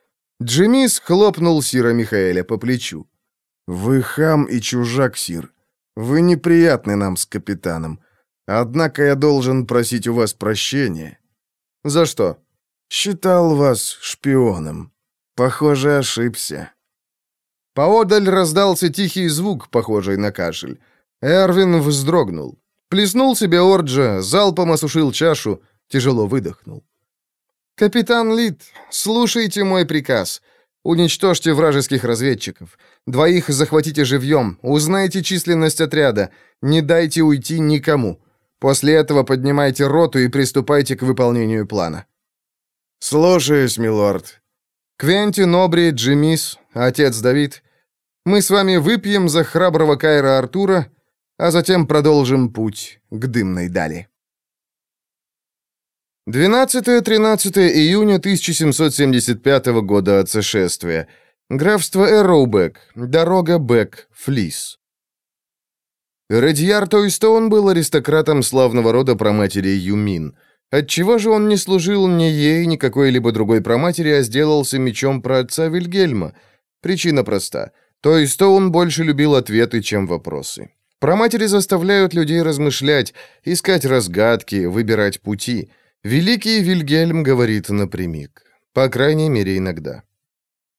S1: Джимис хлопнул Сира Михаэля по плечу.
S2: «Вы хам и чужак, Сир. Вы неприятны нам с капитаном. Однако я должен просить у вас прощения».
S1: «За что?»
S2: «Считал вас шпионом. Похоже, ошибся».
S1: Поодаль раздался тихий звук, похожий на кашель. Эрвин вздрогнул. Плеснул себе Орджа, залпом осушил чашу, тяжело выдохнул. «Капитан Лид, слушайте мой приказ. Уничтожьте вражеских разведчиков. Двоих захватите живьем, узнайте численность отряда, не дайте уйти никому. После этого поднимайте роту и приступайте к выполнению плана».
S2: «Слушаюсь, милорд».
S1: Квентин, Обри, Джимис, отец Давид, мы с вами выпьем за храброго Кайра Артура, а затем продолжим путь к дымной дали. 12-13 июня 1775 года от сошествия. Графство Эроубек, дорога Бек, Флис. Редьяр Тойстоун был аристократом славного рода проматери Юмин. Отчего же он не служил ни ей, ни какой-либо другой проматери, а сделался мечом про отца Вильгельма? Причина проста. Тойстоун больше любил ответы, чем вопросы. Проматери заставляют людей размышлять, искать разгадки, выбирать пути. Великий Вильгельм говорит напрямик. По крайней мере, иногда.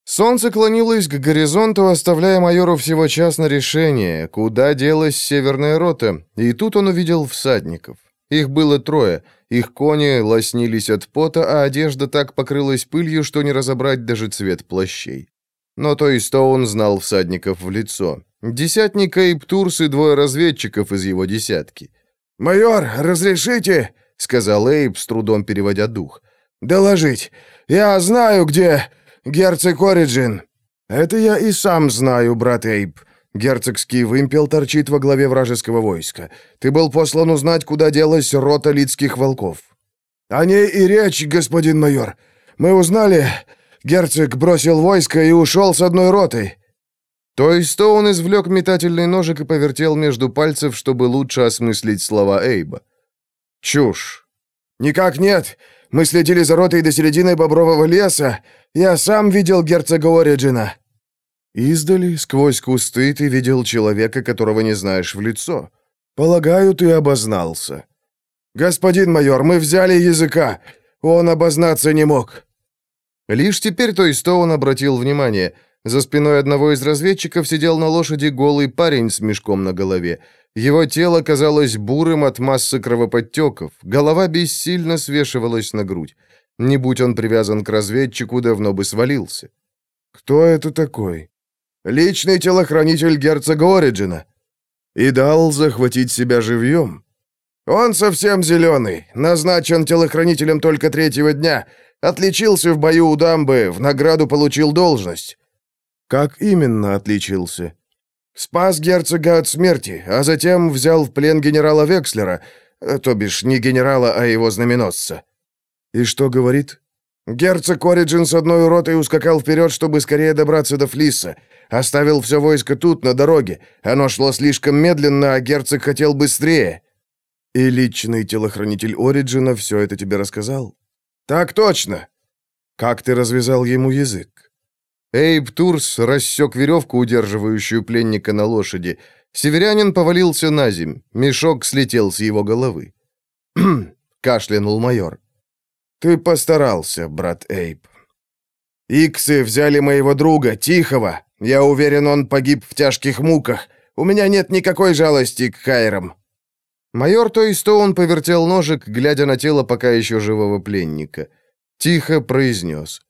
S1: Солнце клонилось к горизонту, оставляя майору всего час на решение, куда делась северная рота, и тут он увидел всадников. Их было трое, их кони лоснились от пота, а одежда так покрылась пылью, что не разобрать даже цвет плащей. Но то и Стоун знал всадников в лицо. Десятник Эйп Турс и двое разведчиков из его десятки.
S2: «Майор, разрешите?» — сказал Эйп, с трудом переводя дух. «Доложить. Я знаю, где герцог Ориджин». «Это я и сам знаю, брат Эйп. Герцогский вымпел торчит во главе вражеского войска. Ты был послан узнать, куда делась рота лидских волков». «О ней и речь, господин майор. Мы узнали, герцог бросил войско и ушел с одной ротой».
S1: То есть то он извлек метательный ножик и повертел между пальцев, чтобы лучше осмыслить слова Эйба.
S2: «Чушь!» «Никак нет! Мы следили за ротой до середины Бобрового леса. Я сам видел герцога Ориджина».
S1: «Издали, сквозь кусты, ты видел человека, которого не знаешь в лицо.
S2: Полагаю, ты обознался». «Господин майор, мы взяли языка. Он обознаться не мог».
S1: Лишь теперь то есть то он обратил внимание. За спиной одного из разведчиков сидел на лошади голый парень с мешком на голове. Его тело казалось бурым от массы кровоподтеков, голова бессильно свешивалась на грудь. Не будь он привязан к разведчику, давно бы свалился.
S2: «Кто это такой?» «Личный телохранитель герцога Ориджина».
S1: «И дал захватить себя живьем?»
S2: «Он совсем зеленый, назначен телохранителем только третьего дня, отличился в бою у дамбы, в награду получил должность».
S1: «Как именно отличился?»
S2: Спас герцога от смерти, а затем взял в плен генерала Векслера, э, то бишь не генерала, а его знаменосца.
S1: И что говорит?
S2: Герцог Ориджин с одной ротой ускакал вперед, чтобы скорее добраться до Флиса. Оставил все войско тут, на дороге. Оно шло слишком медленно, а герцог хотел быстрее.
S1: И личный телохранитель Ориджина все это тебе рассказал?
S2: Так точно.
S1: Как ты развязал ему язык? Эйб Турс рассек веревку, удерживающую пленника на лошади. Северянин повалился на земь. Мешок слетел с его головы. «Хм!» — кашлянул майор.
S2: «Ты постарался, брат Эйб. Иксы взяли моего друга, Тихого. Я уверен, он погиб в тяжких муках. У меня нет никакой жалости к Хайрам».
S1: Майор Тойстоун повертел ножик, глядя на тело пока еще живого пленника. Тихо произнес.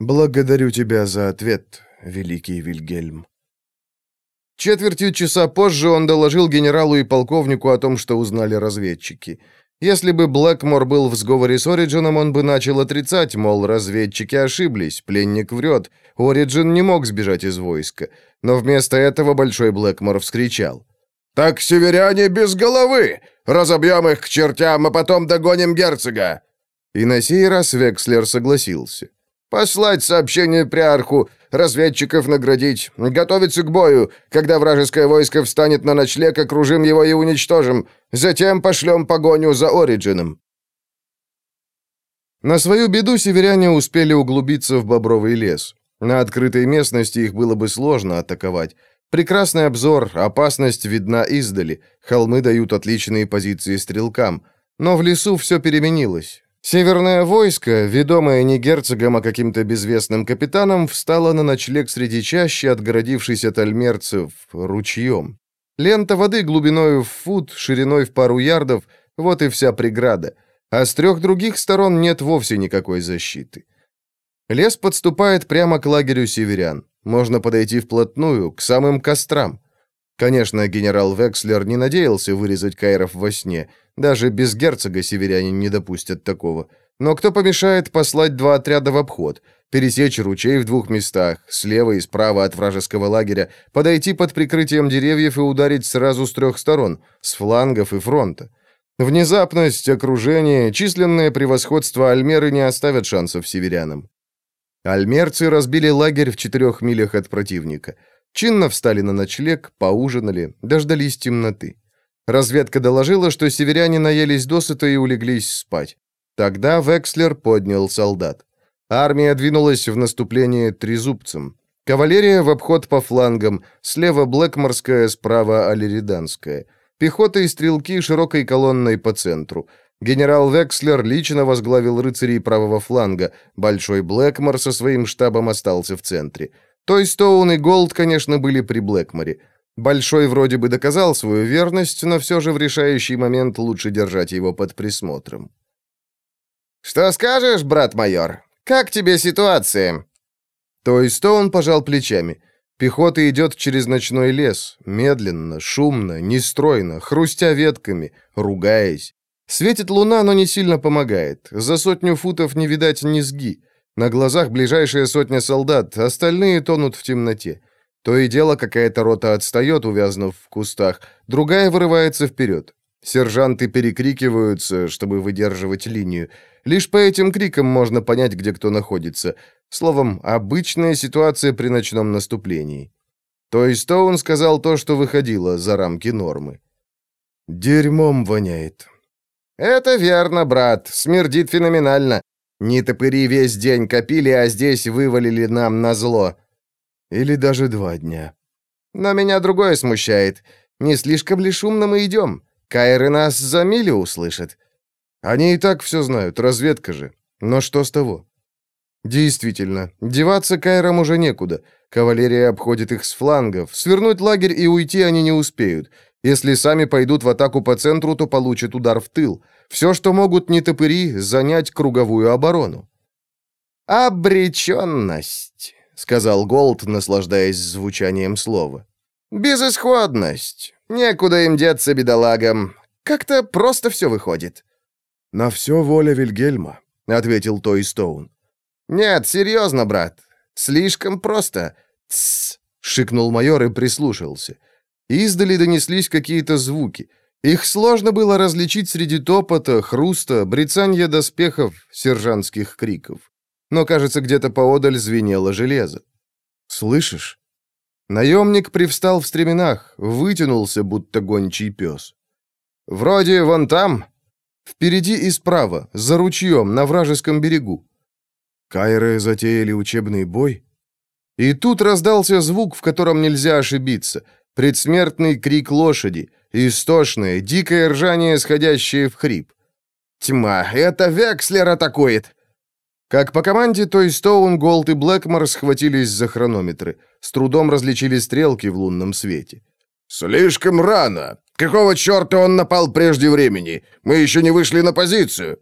S1: «Благодарю тебя за ответ, великий Вильгельм». Четвертью часа позже он доложил генералу и полковнику о том, что узнали разведчики. Если бы Блэкмор был в сговоре с Ориджином, он бы начал отрицать, мол, разведчики ошиблись, пленник врет, Ориджин не мог сбежать из войска. Но вместо этого Большой Блэкмор вскричал.
S2: «Так северяне без головы! Разобьем их к чертям, а потом догоним герцога!»
S1: И на сей раз Векслер согласился.
S2: Послать сообщение приарху, разведчиков наградить, готовиться к бою. Когда вражеское войско встанет на ночлег, окружим его и уничтожим. Затем пошлем погоню за Ориджином».
S1: На свою беду северяне успели углубиться в бобровый лес. На открытой местности их было бы сложно атаковать. Прекрасный обзор, опасность видна издали, холмы дают отличные позиции стрелкам. Но в лесу все переменилось. Северное войско, ведомое не герцогом, а каким-то безвестным капитаном, встало на ночлег среди чащи, отгородившись от альмерцев ручьем. Лента воды глубиной в фут, шириной в пару ярдов — вот и вся преграда. А с трех других сторон нет вовсе никакой защиты. Лес подступает прямо к лагерю северян. Можно подойти вплотную, к самым кострам. Конечно, генерал Векслер не надеялся вырезать Кайров во сне — даже без герцога северяне не допустят такого. Но кто помешает послать два отряда в обход, пересечь ручей в двух местах, слева и справа от вражеского лагеря, подойти под прикрытием деревьев и ударить сразу с трех сторон, с флангов и фронта? Внезапность, окружение, численное превосходство Альмеры не оставят шансов северянам. Альмерцы разбили лагерь в четырех милях от противника. Чинно встали на ночлег, поужинали, дождались темноты. Разведка доложила, что северяне наелись досыта и улеглись спать. Тогда Векслер поднял солдат. Армия двинулась в наступление трезубцем. Кавалерия в обход по флангам, слева Блэкморская, справа Алериданская. Пехота и стрелки широкой колонной по центру. Генерал Векслер лично возглавил рыцарей правого фланга. Большой Блэкмор со своим штабом остался в центре. Той Стоун и Голд, конечно, были при Блэкморе. Большой вроде бы доказал свою верность, но все же в решающий момент лучше держать его под присмотром.
S3: «Что скажешь, брат майор? Как тебе ситуация?»
S1: То есть то он пожал плечами. Пехота идет через ночной лес, медленно, шумно, нестройно, хрустя ветками, ругаясь. Светит луна, но не сильно помогает. За сотню футов не видать низги. На глазах ближайшая сотня солдат, остальные тонут в темноте. То и дело какая-то рота отстает, увязнув в кустах, другая вырывается вперед. Сержанты перекрикиваются, чтобы выдерживать линию. Лишь по этим крикам можно понять, где кто находится. Словом, обычная ситуация при ночном наступлении. То есть Стоун сказал то, что выходило за рамки нормы. «Дерьмом воняет». «Это верно, брат. Смердит феноменально. Не топыри весь день копили, а здесь вывалили нам на зло. Или даже два дня. Но меня другое смущает. Не слишком ли шумно мы идем? Кайры нас за милю услышат. Они и так все знают, разведка же. Но что с того? Действительно, деваться Кайрам уже некуда. Кавалерия обходит их с флангов. Свернуть лагерь и уйти они не успеют. Если сами пойдут в атаку по центру, то получат удар в тыл. Все, что могут не топыри, занять круговую оборону. «Обреченность», — сказал Голд, наслаждаясь звучанием слова. «Безысходность. Некуда им деться, бедолагам. Как-то просто все выходит». «На все воля Вильгельма», — ответил Той Стоун.
S3: «Нет, серьезно, брат. Слишком просто». «Тссс», — шикнул майор и прислушался.
S1: Издали донеслись какие-то звуки. Их сложно было различить среди топота, хруста, брецанья доспехов, сержантских криков. Но, кажется, где-то поодаль звенело железо. «Слышишь?» Наемник привстал в стременах, вытянулся, будто гончий пес. «Вроде вон там, впереди и справа, за ручьем, на вражеском берегу. Кайры затеяли учебный бой. И тут раздался звук, в котором нельзя ошибиться. Предсмертный крик лошади, истошное, дикое ржание, сходящее в хрип.
S3: «Тьма, это Векслер атакует!»
S1: Как по команде, Той Стоун, Голд и Блэкмор схватились за хронометры. С трудом различили стрелки в лунном свете.
S2: «Слишком рано! Какого черта он напал прежде времени? Мы еще не вышли на позицию!»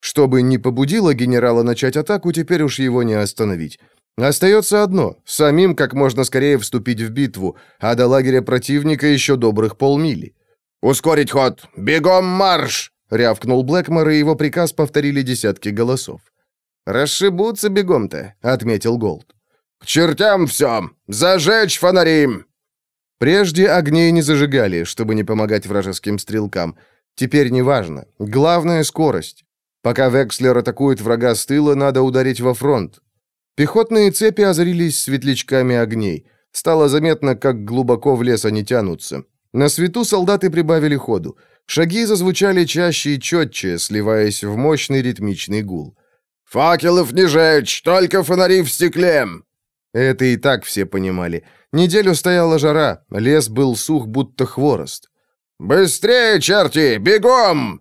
S1: Чтобы не побудило генерала начать атаку, теперь уж его не остановить. Остается одно — самим как можно скорее вступить в битву, а до лагеря противника еще добрых полмили.
S2: «Ускорить ход! Бегом марш!» — рявкнул
S1: Блэкмор, и его приказ повторили десятки голосов.
S3: «Расшибутся бегом-то», — отметил Голд.
S2: «К чертям все! Зажечь фонари!»
S1: Прежде огней не зажигали, чтобы не помогать вражеским стрелкам. Теперь неважно. Главное — скорость. Пока Векслер атакует врага с тыла, надо ударить во фронт. Пехотные цепи озарились светлячками огней. Стало заметно, как глубоко в лес они тянутся. На свету солдаты прибавили ходу. Шаги зазвучали чаще и четче, сливаясь в мощный ритмичный гул.
S2: «Факелов не жечь, только фонари в стекле!»
S1: Это и так все понимали. Неделю стояла жара, лес был сух, будто хворост.
S2: «Быстрее, черти, бегом!»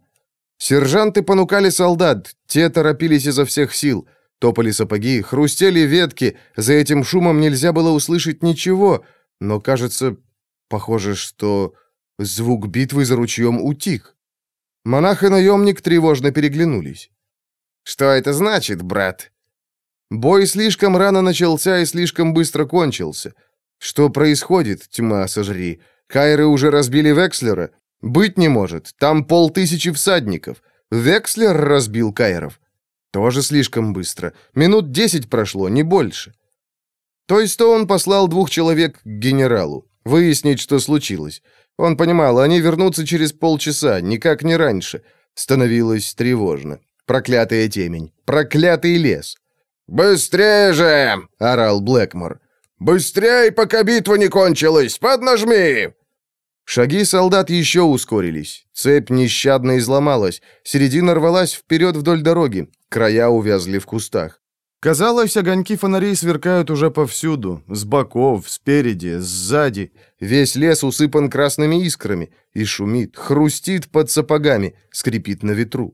S1: Сержанты понукали солдат, те торопились изо всех сил. Топали сапоги, хрустели ветки, за этим шумом нельзя было услышать ничего, но, кажется, похоже, что звук битвы за ручьем утих. Монах и наемник тревожно переглянулись.
S3: «Что это значит, брат?»
S1: Бой слишком рано начался и слишком быстро кончился. Что происходит, тьма сожри? Кайры уже разбили Векслера? «Быть не может. Там полтысячи всадников. Векслер разбил Кайров. Тоже слишком быстро. Минут десять прошло, не больше». То есть то он послал двух человек к генералу. Выяснить, что случилось. Он понимал, они вернутся через полчаса, никак не раньше. Становилось тревожно. Проклятая темень. Проклятый лес.
S2: «Быстрее же!» — орал Блэкмор. «Быстрей, пока битва не кончилась! Поднажми!»
S1: Шаги солдат еще ускорились. Цепь нещадно изломалась. Середина рвалась вперед вдоль дороги. Края увязли в кустах. Казалось, огоньки фонарей сверкают уже повсюду. С боков, спереди, сзади. Весь лес усыпан красными искрами. И шумит, хрустит под сапогами, скрипит на ветру.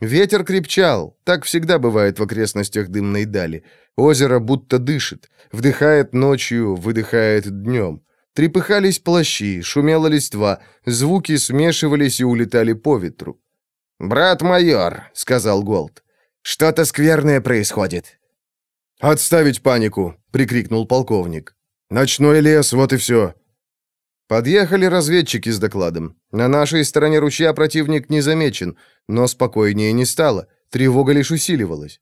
S1: Ветер крепчал. Так всегда бывает в окрестностях дымной дали. Озеро будто дышит. Вдыхает ночью, выдыхает днем. Трепыхались плащи, шумела листва, звуки смешивались и улетали по ветру.
S3: «Брат майор», — сказал Голд, — «что-то скверное происходит».
S1: «Отставить панику!» — прикрикнул полковник. «Ночной лес, вот и все!» Подъехали разведчики с докладом. На нашей стороне ручья противник не замечен, но спокойнее не стало, тревога лишь усиливалась.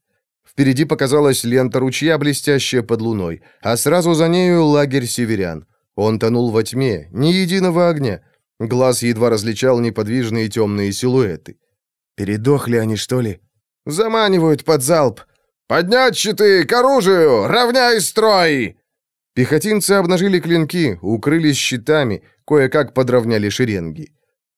S1: Впереди показалась лента ручья, блестящая под луной, а сразу за нею лагерь северян. Он тонул во тьме, ни единого огня. Глаз едва различал неподвижные темные силуэты.
S3: «Передохли они, что ли?»
S1: «Заманивают под залп!»
S2: «Поднять щиты! К оружию! Равняй строй!»
S1: Пехотинцы обнажили клинки, укрылись щитами, кое-как подровняли шеренги.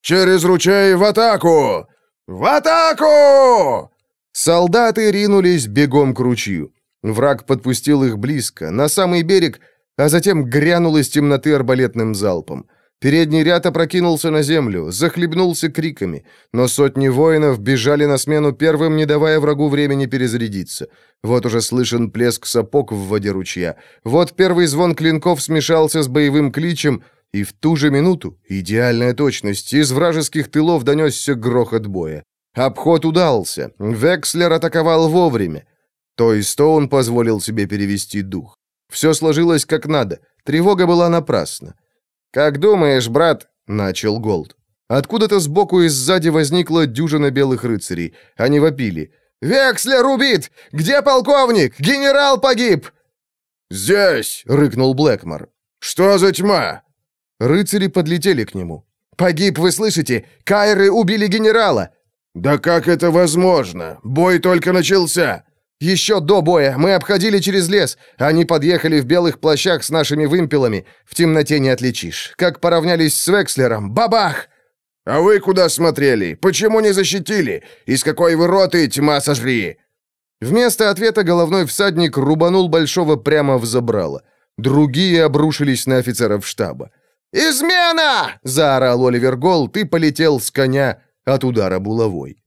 S2: «Через ручей в атаку! В атаку!»
S1: Солдаты ринулись бегом к ручью. Враг подпустил их близко, на самый берег, а затем грянул из темноты арбалетным залпом. Передний ряд опрокинулся на землю, захлебнулся криками, но сотни воинов бежали на смену первым, не давая врагу времени перезарядиться. Вот уже слышен плеск сапог в воде ручья. Вот первый звон клинков смешался с боевым кличем, и в ту же минуту, идеальная точность, из вражеских тылов донесся грохот боя. Обход удался, Векслер атаковал вовремя. Той Стоун позволил себе перевести дух. Все сложилось как надо, тревога была напрасна. «Как думаешь, брат?» — начал Голд. Откуда-то сбоку и сзади возникла дюжина белых рыцарей. Они вопили. «Векслер убит! Где полковник? Генерал погиб!»
S2: «Здесь!»
S1: — рыкнул Блэкмор.
S2: «Что за тьма?»
S1: Рыцари подлетели к нему. «Погиб, вы слышите? Кайры убили генерала!»
S2: «Да как это возможно? Бой только начался!»
S1: Еще до боя мы обходили через лес. Они подъехали в белых плащах с нашими вымпелами. В темноте не отличишь. Как поравнялись с Векслером. Бабах!
S2: А вы куда смотрели? Почему не защитили? Из какой вы роты, тьма сожри?
S1: Вместо ответа головной всадник рубанул Большого прямо в забрало. Другие обрушились на офицеров штаба. «Измена!» — заорал Оливер Голд и полетел с коня от удара булавой.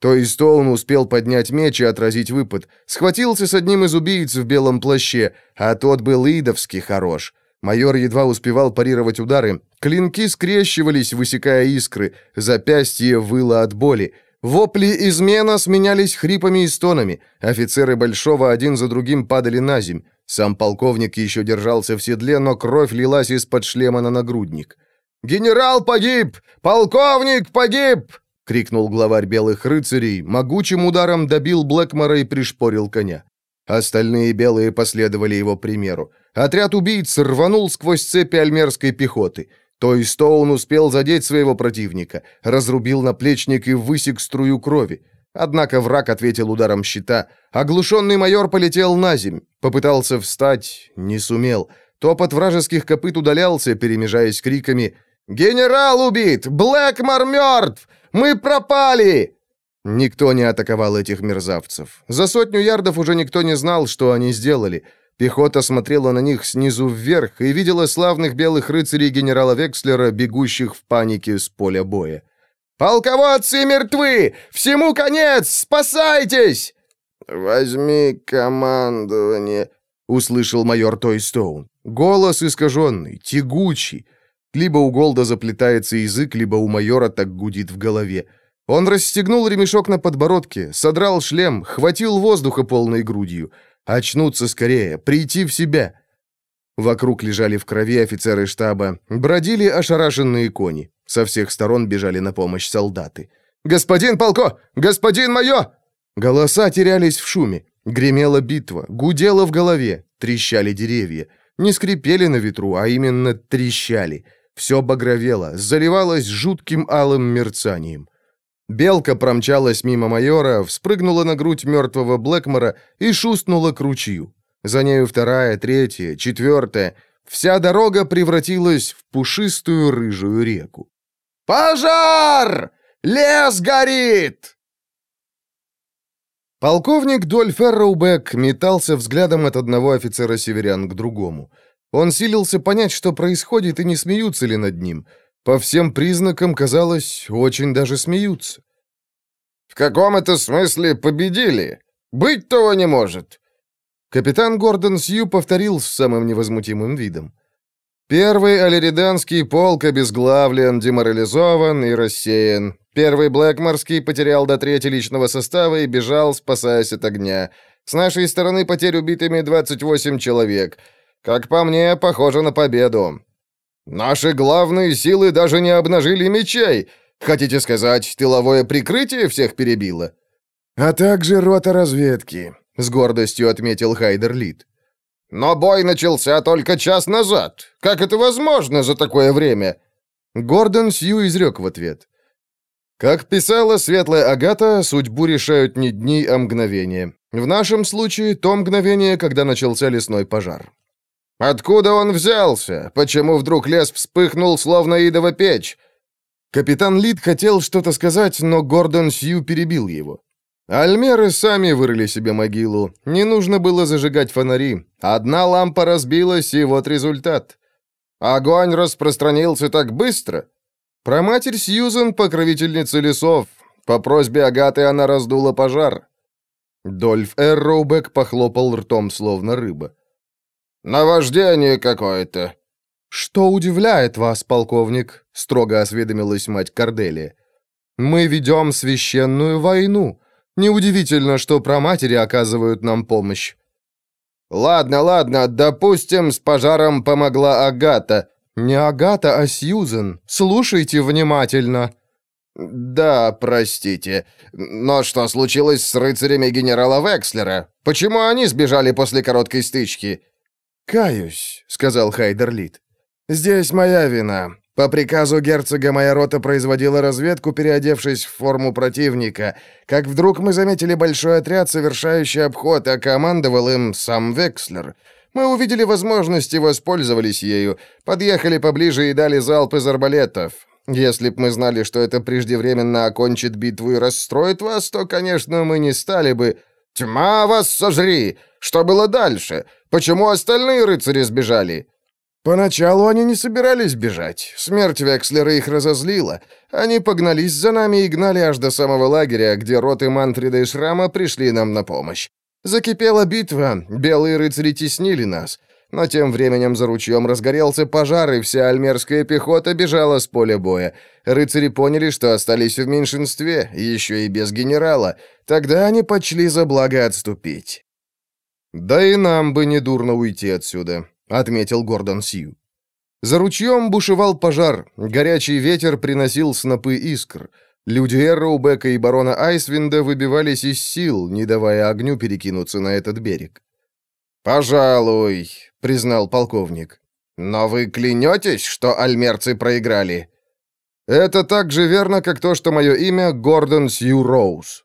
S1: То есть Стоун успел поднять меч и отразить выпад. Схватился с одним из убийц в белом плаще, а тот был идовски хорош. Майор едва успевал парировать удары. Клинки скрещивались, высекая искры. Запястье выло от боли. Вопли измена сменялись хрипами и стонами. Офицеры Большого один за другим падали на земь. Сам полковник еще держался в седле, но кровь лилась из-под шлема на нагрудник. «Генерал погиб! Полковник погиб!» — крикнул главарь белых рыцарей, могучим ударом добил Блэкмора и пришпорил коня. Остальные белые последовали его примеру. Отряд убийц рванул сквозь цепи альмерской пехоты. Той Стоун успел задеть своего противника, разрубил наплечник и высек струю крови. Однако враг ответил ударом щита. Оглушенный майор полетел на земь. Попытался встать, не сумел. Топот вражеских копыт удалялся, перемежаясь криками «Генерал убит! Блэкмор мертв! Мы пропали!» Никто не атаковал этих мерзавцев. За сотню ярдов уже никто не знал, что они сделали. Пехота смотрела на них снизу вверх и видела славных белых рыцарей генерала Векслера, бегущих в панике с поля боя. «Полководцы мертвы! Всему конец! Спасайтесь!»
S3: «Возьми командование», — услышал майор Тойстоун.
S1: Голос искаженный, тягучий. Либо у Голда заплетается язык, либо у майора так гудит в голове. Он расстегнул ремешок на подбородке, содрал шлем, хватил воздуха полной грудью. Очнуться скорее, прийти в себя. Вокруг лежали в крови офицеры штаба, бродили ошарашенные кони. Со всех сторон бежали на помощь солдаты. «Господин полко! Господин майор!» Голоса терялись в шуме. Гремела битва, гудела в голове, трещали деревья. Не скрипели на ветру, а именно трещали — все багровело, заливалось жутким алым мерцанием. Белка промчалась мимо майора, вспрыгнула на грудь мертвого Блэкмора и шустнула к ручью. За нею вторая, третья, четвертая. Вся дорога превратилась в пушистую рыжую реку. «Пожар! Лес горит!» Полковник Доль Ферроубек метался взглядом от одного офицера северян к другому — он силился понять, что происходит, и не смеются ли над ним. По всем признакам, казалось, очень даже смеются.
S3: «В каком это смысле победили? Быть того не может!»
S1: Капитан Гордон Сью повторил с самым невозмутимым видом. Первый аллериданский полк обезглавлен, деморализован и рассеян. Первый Блэкморский потерял до трети личного состава и бежал, спасаясь от огня. С нашей стороны потерь убитыми 28 человек. Как по мне, похоже на победу. Наши главные силы даже не обнажили мечей. Хотите сказать, тыловое прикрытие всех перебило? А также рота разведки, с гордостью отметил Хайдер Лид. Но бой начался только час назад. Как это возможно за такое время? Гордон Сью изрек в ответ. Как писала светлая Агата, судьбу решают не дни, а мгновения. В нашем случае то мгновение, когда начался лесной пожар.
S3: Откуда он взялся? Почему вдруг лес вспыхнул, словно идова печь?»
S1: Капитан Лид хотел что-то сказать, но Гордон Сью перебил его. Альмеры сами вырыли себе могилу. Не нужно было зажигать фонари. Одна лампа разбилась, и вот результат.
S3: Огонь распространился так быстро.
S1: Про матерь Сьюзен, покровительница лесов. По просьбе Агаты она раздула пожар. Дольф Эрроубек похлопал ртом, словно рыба.
S3: «Наваждение какое-то».
S1: «Что удивляет вас, полковник?» — строго осведомилась мать Корделия. «Мы ведем священную войну. Неудивительно, что про матери оказывают нам помощь».
S3: «Ладно, ладно, допустим, с пожаром помогла Агата».
S1: «Не Агата, а Сьюзен. Слушайте внимательно».
S3: «Да, простите. Но что случилось с рыцарями генерала Векслера? Почему они сбежали после короткой стычки?»
S1: «Каюсь», — сказал Хайдер Лид. «Здесь моя вина. По приказу герцога моя рота производила разведку, переодевшись в форму противника. Как вдруг мы заметили большой отряд, совершающий обход, а командовал им сам Векслер. Мы увидели возможность и воспользовались ею. Подъехали поближе и дали залп из арбалетов. Если б мы знали, что это преждевременно окончит битву и расстроит вас, то, конечно, мы не стали бы...
S3: Тьма вас сожри! Что было дальше? Почему остальные рыцари сбежали?»
S1: Поначалу они не собирались бежать. Смерть Векслера их разозлила. Они погнались за нами и гнали аж до самого лагеря, где роты Мантрида и Шрама пришли нам на помощь. Закипела битва, белые рыцари теснили нас. Но тем временем за ручьем разгорелся пожар, и вся альмерская пехота бежала с поля боя. Рыцари поняли, что остались в меньшинстве, еще и без генерала. Тогда они почли за благо отступить. «Да и нам бы не дурно уйти отсюда», — отметил Гордон Сью. За ручьем бушевал пожар, горячий ветер приносил снопы искр. Люди Эрроубека и барона Айсвинда выбивались из сил, не давая огню перекинуться на этот берег.
S3: «Пожалуй», — признал полковник. «Но вы клянетесь, что альмерцы проиграли?»
S1: «Это так же верно, как то, что мое имя Гордон Сью Роуз».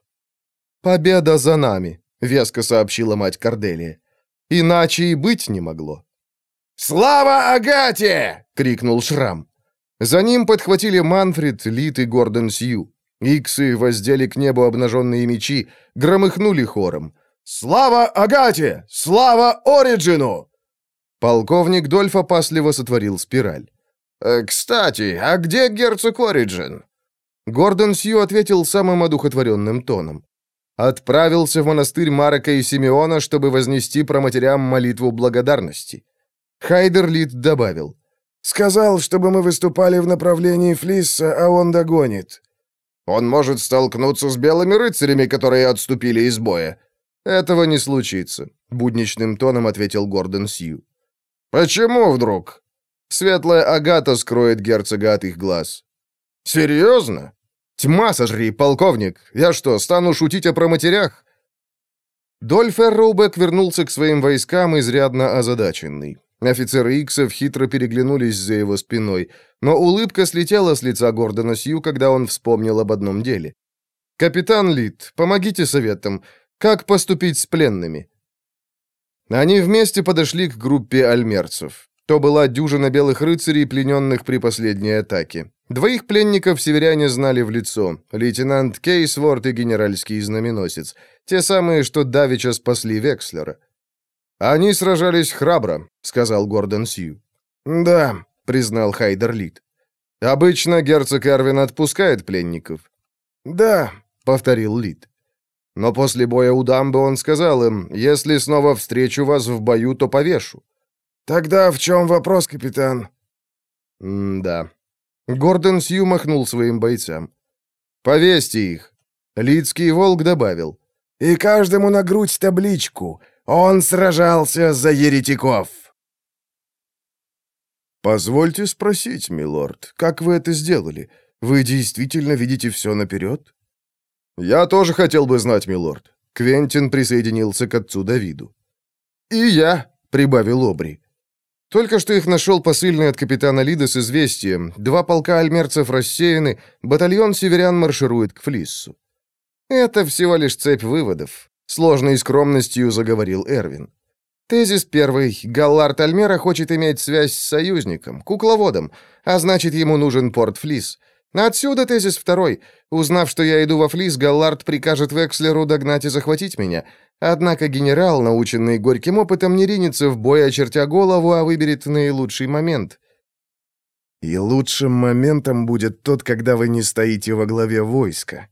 S1: «Победа за нами», — веско сообщила мать Корделия. «Иначе и быть не могло».
S3: «Слава Агате!» — крикнул Шрам.
S1: За ним подхватили Манфред, Лит и Гордон Сью. Иксы воздели к небу обнаженные мечи, громыхнули хором.
S3: «Слава Агате! Слава Ориджину!»
S1: Полковник Дольф опасливо сотворил спираль.
S3: «Э, «Кстати, а где герцог Ориджин?»
S1: Гордон Сью ответил самым одухотворенным тоном. Отправился в монастырь Марека и Симеона, чтобы вознести проматерям молитву благодарности. Хайдер Лид добавил. «Сказал, чтобы мы выступали в направлении Флисса, а он догонит».
S3: «Он может столкнуться с белыми рыцарями, которые отступили из боя».
S1: «Этого не случится», — будничным тоном ответил Гордон Сью.
S3: «Почему вдруг?»
S1: «Светлая Агата скроет герцога от их глаз».
S3: «Серьезно?»
S1: «Тьма сожри, полковник! Я что, стану шутить о проматерях?» Дольф Эрроубек вернулся к своим войскам изрядно озадаченный. Офицеры Иксов хитро переглянулись за его спиной, но улыбка слетела с лица Гордона Сью, когда он вспомнил об одном деле. «Капитан Лид, помогите советам. Как поступить с пленными?» Они вместе подошли к группе альмерцев. То была дюжина белых рыцарей, плененных при последней атаке. Двоих пленников северяне знали в лицо. Лейтенант Кейсворт и генеральский знаменосец. Те самые, что давеча спасли Векслера. «Они сражались храбро», — сказал Гордон Сью. «Да», — признал Хайдер Лид. «Обычно герцог Эрвин отпускает пленников». «Да», — повторил Лид. Но после боя у дамбы он сказал им, «Если снова встречу вас в бою, то повешу». «Тогда в чем вопрос, капитан?» «М-да». Гордон Сью махнул своим бойцам. «Повесьте их». Лидский волк добавил. «И каждому на грудь табличку. Он сражался за еретиков». «Позвольте спросить, милорд, как вы это сделали? Вы действительно видите все наперед?» «Я тоже хотел бы знать, милорд». Квентин присоединился к отцу Давиду. «И я», — прибавил Обри. Только что их нашел посыльный от капитана Лида с известием. Два полка альмерцев рассеяны, батальон северян марширует к Флиссу. Это всего лишь цепь выводов. Сложной скромностью заговорил Эрвин. Тезис первый. Галлард Альмера хочет иметь связь с союзником, кукловодом, а значит, ему нужен порт Флис. Отсюда тезис второй. Узнав, что я иду во Флис, Галлард прикажет Векслеру догнать и захватить меня. Однако генерал, наученный горьким опытом, не ринется в бой, очертя голову, а выберет наилучший момент.
S3: И лучшим моментом будет тот, когда вы не стоите во главе войска.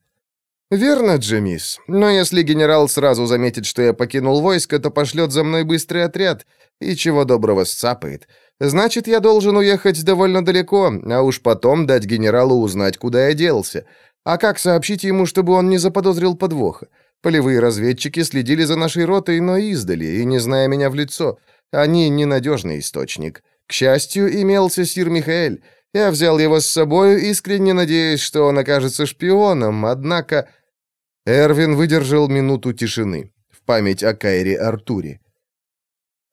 S1: «Верно, Джемис. Но если генерал сразу заметит, что я покинул войско, то пошлет за мной быстрый отряд и чего доброго сцапает. Значит, я должен уехать довольно далеко, а уж потом дать генералу узнать, куда я делся. А как сообщить ему, чтобы он не заподозрил подвоха? Полевые разведчики следили за нашей ротой, но издали, и не зная меня в лицо. Они ненадежный источник. К счастью, имелся сир Михаэль. Я взял его с собой, искренне надеясь, что он окажется шпионом, однако... Эрвин выдержал минуту тишины в память о Кайре Артуре.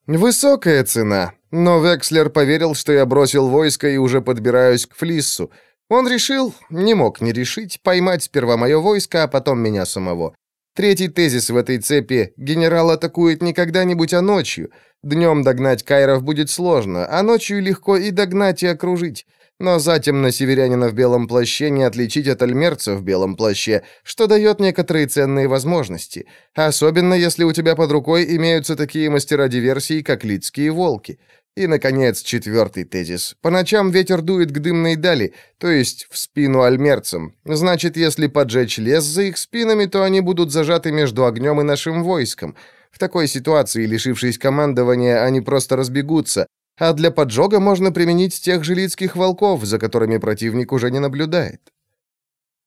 S1: «Высокая цена, но Векслер поверил, что я бросил войско и уже подбираюсь к Флиссу. Он решил, не мог не решить, поймать сперва мое войско, а потом меня самого. Третий тезис в этой цепи – генерал атакует не когда-нибудь, а ночью. Днем догнать Кайров будет сложно, а ночью легко и догнать, и окружить. Но затем на северянина в белом плаще не отличить от альмерца в белом плаще, что дает некоторые ценные возможности, особенно если у тебя под рукой имеются такие мастера диверсии, как лидские волки. И, наконец, четвертый тезис. По ночам ветер дует к дымной дали, то есть в спину альмерцам. Значит, если поджечь лес за их спинами, то они будут зажаты между огнем и нашим войском. В такой ситуации, лишившись командования, они просто разбегутся, а для поджога можно применить тех же лицких волков, за которыми противник уже не наблюдает».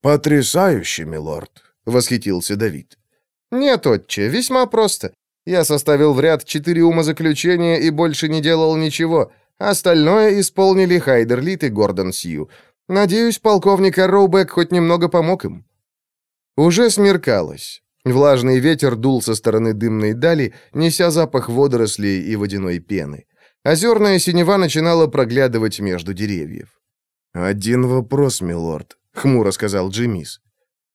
S2: «Потрясающе, милорд!» — восхитился Давид.
S1: «Нет, отче, весьма просто. Я составил в ряд четыре умозаключения и больше не делал ничего. Остальное исполнили Хайдерлит и Гордон Сью. Надеюсь, полковник Роубек хоть немного помог им». Уже смеркалось. Влажный ветер дул со стороны дымной дали, неся запах водорослей и водяной пены. Озерная синева начинала проглядывать между деревьев.
S3: «Один вопрос, милорд», — хмуро сказал Джимис.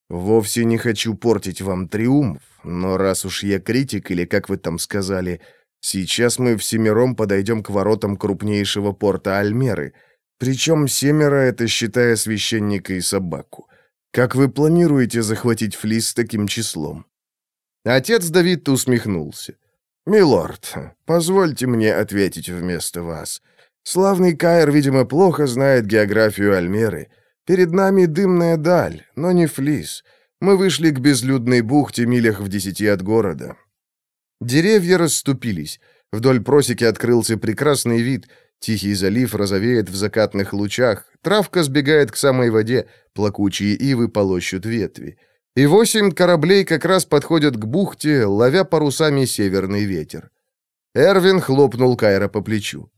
S3: «Вовсе не хочу портить вам триумф, но раз уж я критик, или как вы там сказали, сейчас мы всемиром подойдем к воротам крупнейшего порта Альмеры, причем семеро — это считая священника и собаку. Как вы планируете захватить флис таким числом?»
S1: Отец Давид усмехнулся.
S2: «Милорд, позвольте мне ответить вместо вас. Славный Каир, видимо, плохо знает географию Альмеры. Перед нами дымная даль, но не флис. Мы вышли к безлюдной бухте милях в десяти от города».
S1: Деревья расступились. Вдоль просеки открылся прекрасный вид. Тихий залив розовеет в закатных лучах. Травка сбегает к самой воде. Плакучие ивы полощут ветви и восемь кораблей как раз подходят к бухте, ловя парусами северный ветер. Эрвин хлопнул Кайра по плечу.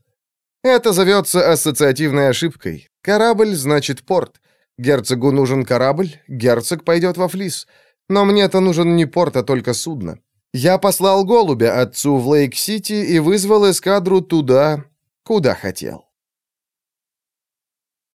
S1: «Это зовется ассоциативной ошибкой. Корабль значит порт. Герцогу нужен корабль, герцог пойдет во флис. Но мне-то нужен не порт, а только судно. Я послал голубя отцу в Лейк-Сити и вызвал эскадру туда, куда хотел».